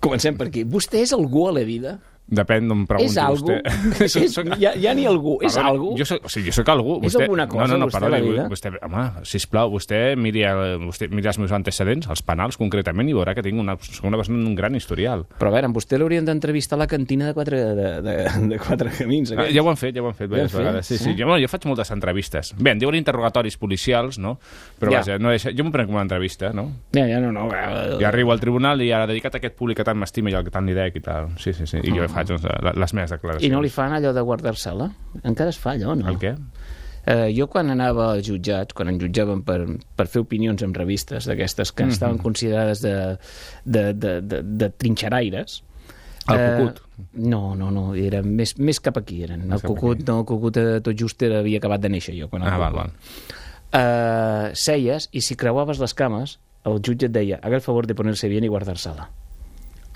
Comencem per aquí. Vostè és algú a la vida? Depèn d'on pregunti és algú? vostè. és, ja, ja ni algú, és Perdoni, algú? Jo soc, o sigui, jo soc algú. És vostè, alguna cosa, no, no, no, vostè, perdoni, la vida? Vostè, home, sisplau, vostè miri, el, vostè miri els meus antecedents, els penals concretament, i veurà que tinc una, una persona d'un gran historial. Però a veure, amb vostè l'haurien d'entrevistar a la cantina de quatre, de, de, de quatre camins. Ah, ja ho han fet, ja ho han fet diverses Ja ho han fet? vegades. Sí, sí. Sí. Jo, bueno, jo faig moltes entrevistes. Bé, en diuen interrogatoris policials, no? Però Ja. vaja, no deixa, jo m'ho prenc com una entrevista, no? Ja, ja, no, no. eh, I arribo al tribunal i ara dedicat a aquest públic que tant m'estima i al que tant li dec i tal. Sí, sí, sí. I jo faig doncs, la- les meves declaracions. I no li fan allò de guardar-se-la? Encara es fa allò, no? El què? Eh, jo quan anava als jutjats, quan em jutjaven per, per fer opinions en revistes d'aquestes que Mhm. estaven considerades de, de, de, de, de trinxeraires... El cucut. no, no, no, eren més, més cap aquí eren. Més el cucut, no, el cucut eh, tot just era, havia acabat de néixer jo. Quan Ah, val, val. Eh, seies i si creuaves les cames, el jutge et deia, haga el favor de ponerse bien y guardar-se-la.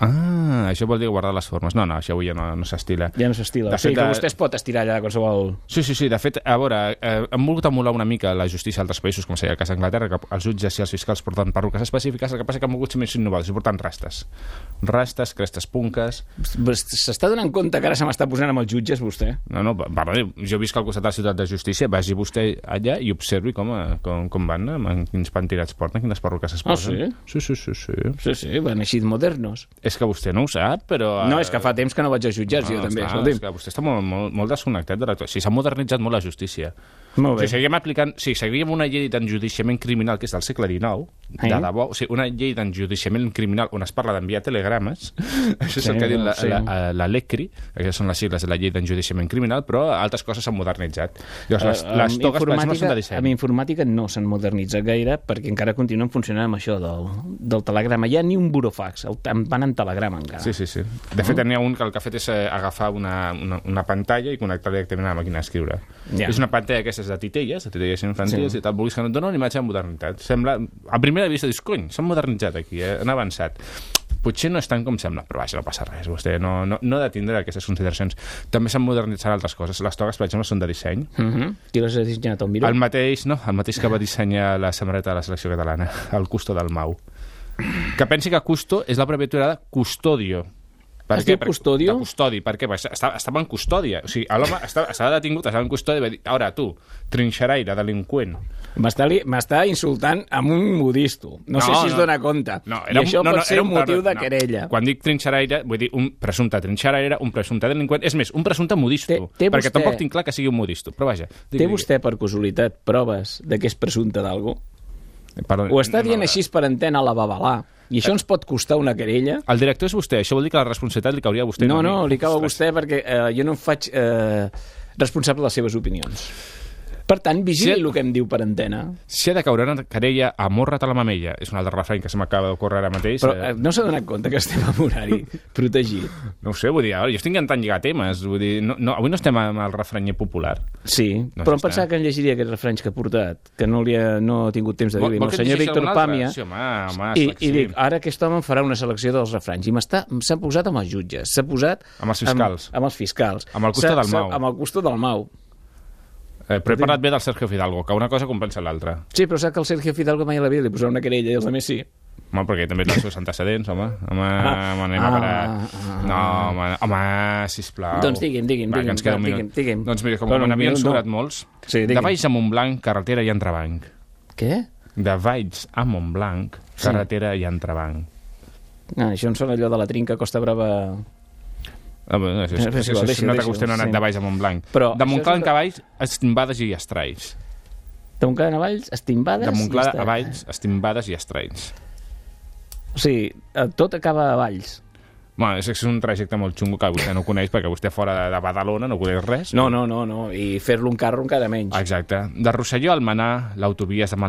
Ah, això vol dir guardar les formes. No, no, això avui ja no, no s'estila. Ja no s'estila. O sigui que eh, vostè es pot estirar allà de qualsevol... Sí, sí, sí. De fet, a veure, eh, hem volgut emular una mica la justícia d'altres països, com seria el cas d'Anglaterra, que els jutges i els fiscals porten perruques específiques, el que passa que han volgut ser més innovadors i porten rastes. Rastes, crestes punques... S'està donant compte que ara se m'està posant amb els jutges, vostè? No, no, perdoni, jo visc al costat de la ciutat de justícia, vagi vostè allà i observi com, eh, com, com van, amb en quins pantirats porten, quines perruques es Ah, posen. Sí, sí, sí, sí. Sí, sí, van així de modernos. És que vostè no ho sap, però... eh, No, és que fa temps que no vaig a jutjats, jo també, esclar, escolti'm. És que vostè està molt, molt, molt desconnectat de l'actualitat. Sí, s'ha modernitzat molt la justícia. Molt bé. Si seguíem aplicant, sí, seguíem una llei d'enjudiciament criminal que és del segle XIX, Eh? de debò, o sigui, una llei d'enjudiciament criminal on es parla d'enviar telegrames, això és Sí, el que diu la, sí. la, la, la LECRI, aquestes són les sigles de la llei d'enjudiciament criminal, però altres coses s'han modernitzat. Llavors, les, Eh, les togues, per exemple, són de disseny. Amb informàtica no s'han modernitzat gaire perquè encara continuen funcionant amb això del, del telegrama. Ja ni un burofax, el, van en telegrama encara. Sí, sí, sí. De fet, n'hi ha un que el que ha fet és eh, agafar una, una, una pantalla i connectar directament a la màquina d'escriure. Ja. És una pantalla d'aquestes de titelles, de titelles infantils Sí. i tal, vulguis que no et dona una imatge de modernitat. Sembla, a primera vista dius, cony, s'han modernitzat aquí, eh? han avançat. Potser no és tant com sembla, però vaja, no passa res. Vostè no, no, no ha de tindre aquestes consideracions. També s'han modernitzat altres coses. Les togues, per exemple, són de disseny. -huh. Qui les ha dissenyat, el Miró? El mateix, no, el mateix que va dissenyar la samarreta de la selecció catalana, el Custo del Mau. Que pensi que Custo és l'abreviatura de Custodio. Per Es què? diu Custodio? De custodi, per què? Perquè estava, estava en custòdia. O sigui, l'home estava, estava detingut, estava en custòdia i va dir, ara tu, trinxeraire, delinqüent. M'està insultant amb un modisto. No, sé si es dona compte. No, I això no, pot no, ser era un motiu per- de querella. Quan dic trinxeraire, vull dir un presumpte trinxeraire, un presumpte delinqüent, és més, un presumpte modisto, Té- té perquè vostè- tampoc tinc clar que sigui un modisto, però vaja. digui, Té vostè, per casualitat, proves de que és presumpte d'algú? Ho està no, dient no, així per antena a la babalà. I això ens pot costar una querella? El director és vostè, això vol dir que la responsabilitat li cauria a vostè. No, mi. no, li cau a vostè perquè eh, jo no em faig eh, responsable de les seves opinions. Per tant, vigili Si- el que em diu per antena. Si ha de caure una querella, amorra't a la mamella. És un altre refrany que se m'acaba d'ocórrer ara mateix. Però eh, no s'ha donat compte que estem en horari protegit. No ho sé, vull dir, jo estic intentant lligar temes. Vull dir, no, no, avui no estem amb el refranyer popular. Sí, No però em pensava que em llegiria aquests refranys que ha portat, que no, li ha, no ha tingut temps de dir-li. El senyor Víctor? Pàmia... Sí, home, home, I, I sí. dic, ara aquest home em farà una selecció dels refranys. I s'ha posat amb els jutges, s'ha posat... Amb els fiscals. Amb, amb els fiscals. Amb el S'ha- del Mau. Amb el Custo del Mau. Eh, però he parlat bé del Sergio Fidalgo, que una cosa compensa l'altra. Sí, però sap que el Sergio Fidalgo mai a la vida li posarà una querella i els altres sí. Home, perquè també té els seus antecedents, home. Home, Ah, home anem ah, a parar. ah, no, home, home, sisplau. Doncs digui'm, digui'm, Va, que digui'm, ens queda va, un minut. digui'm, digui'm. Doncs mira, com un n'havien no. sobrat molts. Sí, de. Valls a Montblanc, carretera i entrebanc. Què? De Valls a Montblanc, Sí. carretera i entrebanc. Ah, això em sona allò de la trinca Costa Brava... Ah, bé, no, és, és, Eh, és, deixa-ho, és, és, deixa-ho, nota que vostè no ha anat sí. de Valls a Montblanc. Però de això Montclar en cavalls, estimbades i estralls. De Montcada a Valls, estimbades... De Montclar i a Valls, estimbades i estralls. O sigui, eh, tot acaba a Valls. Bueno, és, és un trajecte molt xungo que vostè no coneix perquè vostè fora de, de Badalona no coneix res. No, no, no, no. i fer-lo un carro encara menys. Exacte. De Rosselló a Almenar, l'autovia és de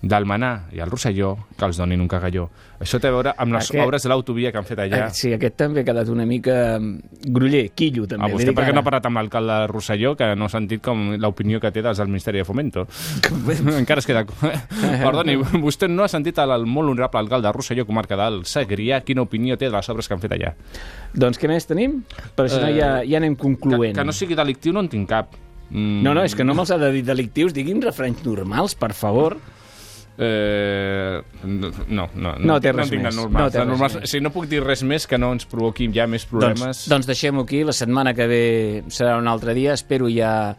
Malmenar. D'Almenar i al Rosselló, que els donin un cagalló. Això té a veure amb les Aquest- obres de l'autovia que han fet allà. Eh, Sí, aquest també ha quedat una mica mm, gruller, quillo, també. A li vostè dic per què ara. no ha parlat amb l'alcalde de Rosselló, que no ha sentit com l'opinió que té des del Ministeri de Fomento? Encara es queda... Perdoni, vostè no ha sentit el, el molt honorable alcalde de Rosselló, comarca del Segrià, quina opinió té de les obres que han fet allà? Doncs què més tenim? Però si no Eh, ja, ja anem concloent. Que, que no sigui delictiu no en tinc cap. Mm. No, no, és que no me'ls ha de dir delictius, diguin refrenys normals, per favor. Eh, no, no, no, No té res no de més. normals, No té de res normals. més. Sí, no puc dir res més que no ens provoqui ja més problemes. Doncs, doncs deixem-ho aquí, la setmana que ve serà un altre dia, espero ja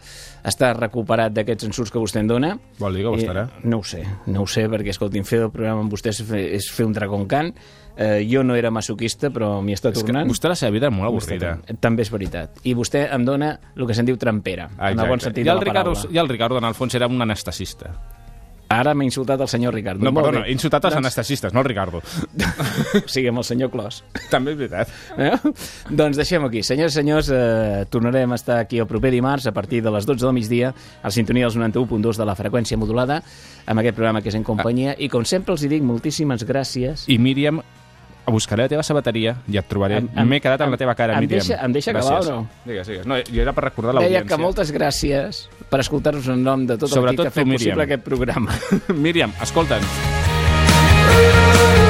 estar recuperat d'aquests ensurts que vostè em dona. Vol dir que ho estarà? No ho sé, no ho sé, perquè, escolti'm, fer el programa amb vostè és fer, és fer un dragoncant. Eh, jo no era masoquista, però m'hi està És que tornant. vostè la seva vida és molt avorrida. tornant. També és veritat. I vostè em dona el que se'n diu trampera, Ah, en el bon sentit I de el, la Ricardo, paraula. I el Ricardo, en el fons, era un anestesista. Ara m'ha insultat el senyor Ricardo. No, perdona, he insultat els Doncs- anestesistes, no el Ricardo. o sigui, amb el senyor Clos. També és veritat. Eh? doncs deixem aquí. Senyors i senyors, eh, tornarem a estar aquí el proper dimarts a partir de les 12 del migdia a la sintonia dels 91.2 de la freqüència modulada amb aquest programa que és en companyia i com sempre els hi dic moltíssimes gràcies. I Míriam, buscaré la teva sabateria i et trobaré. M'he quedat amb la teva cara. Em, deixa, em deixa gràcies. acabar o no? Digues, digues. No, jo era per recordar l'audiència. Deia que moltes gràcies per escoltar-nos en nom de tot Sobretot el que ha fet possible aquest programa. Míriam, escolta'ns.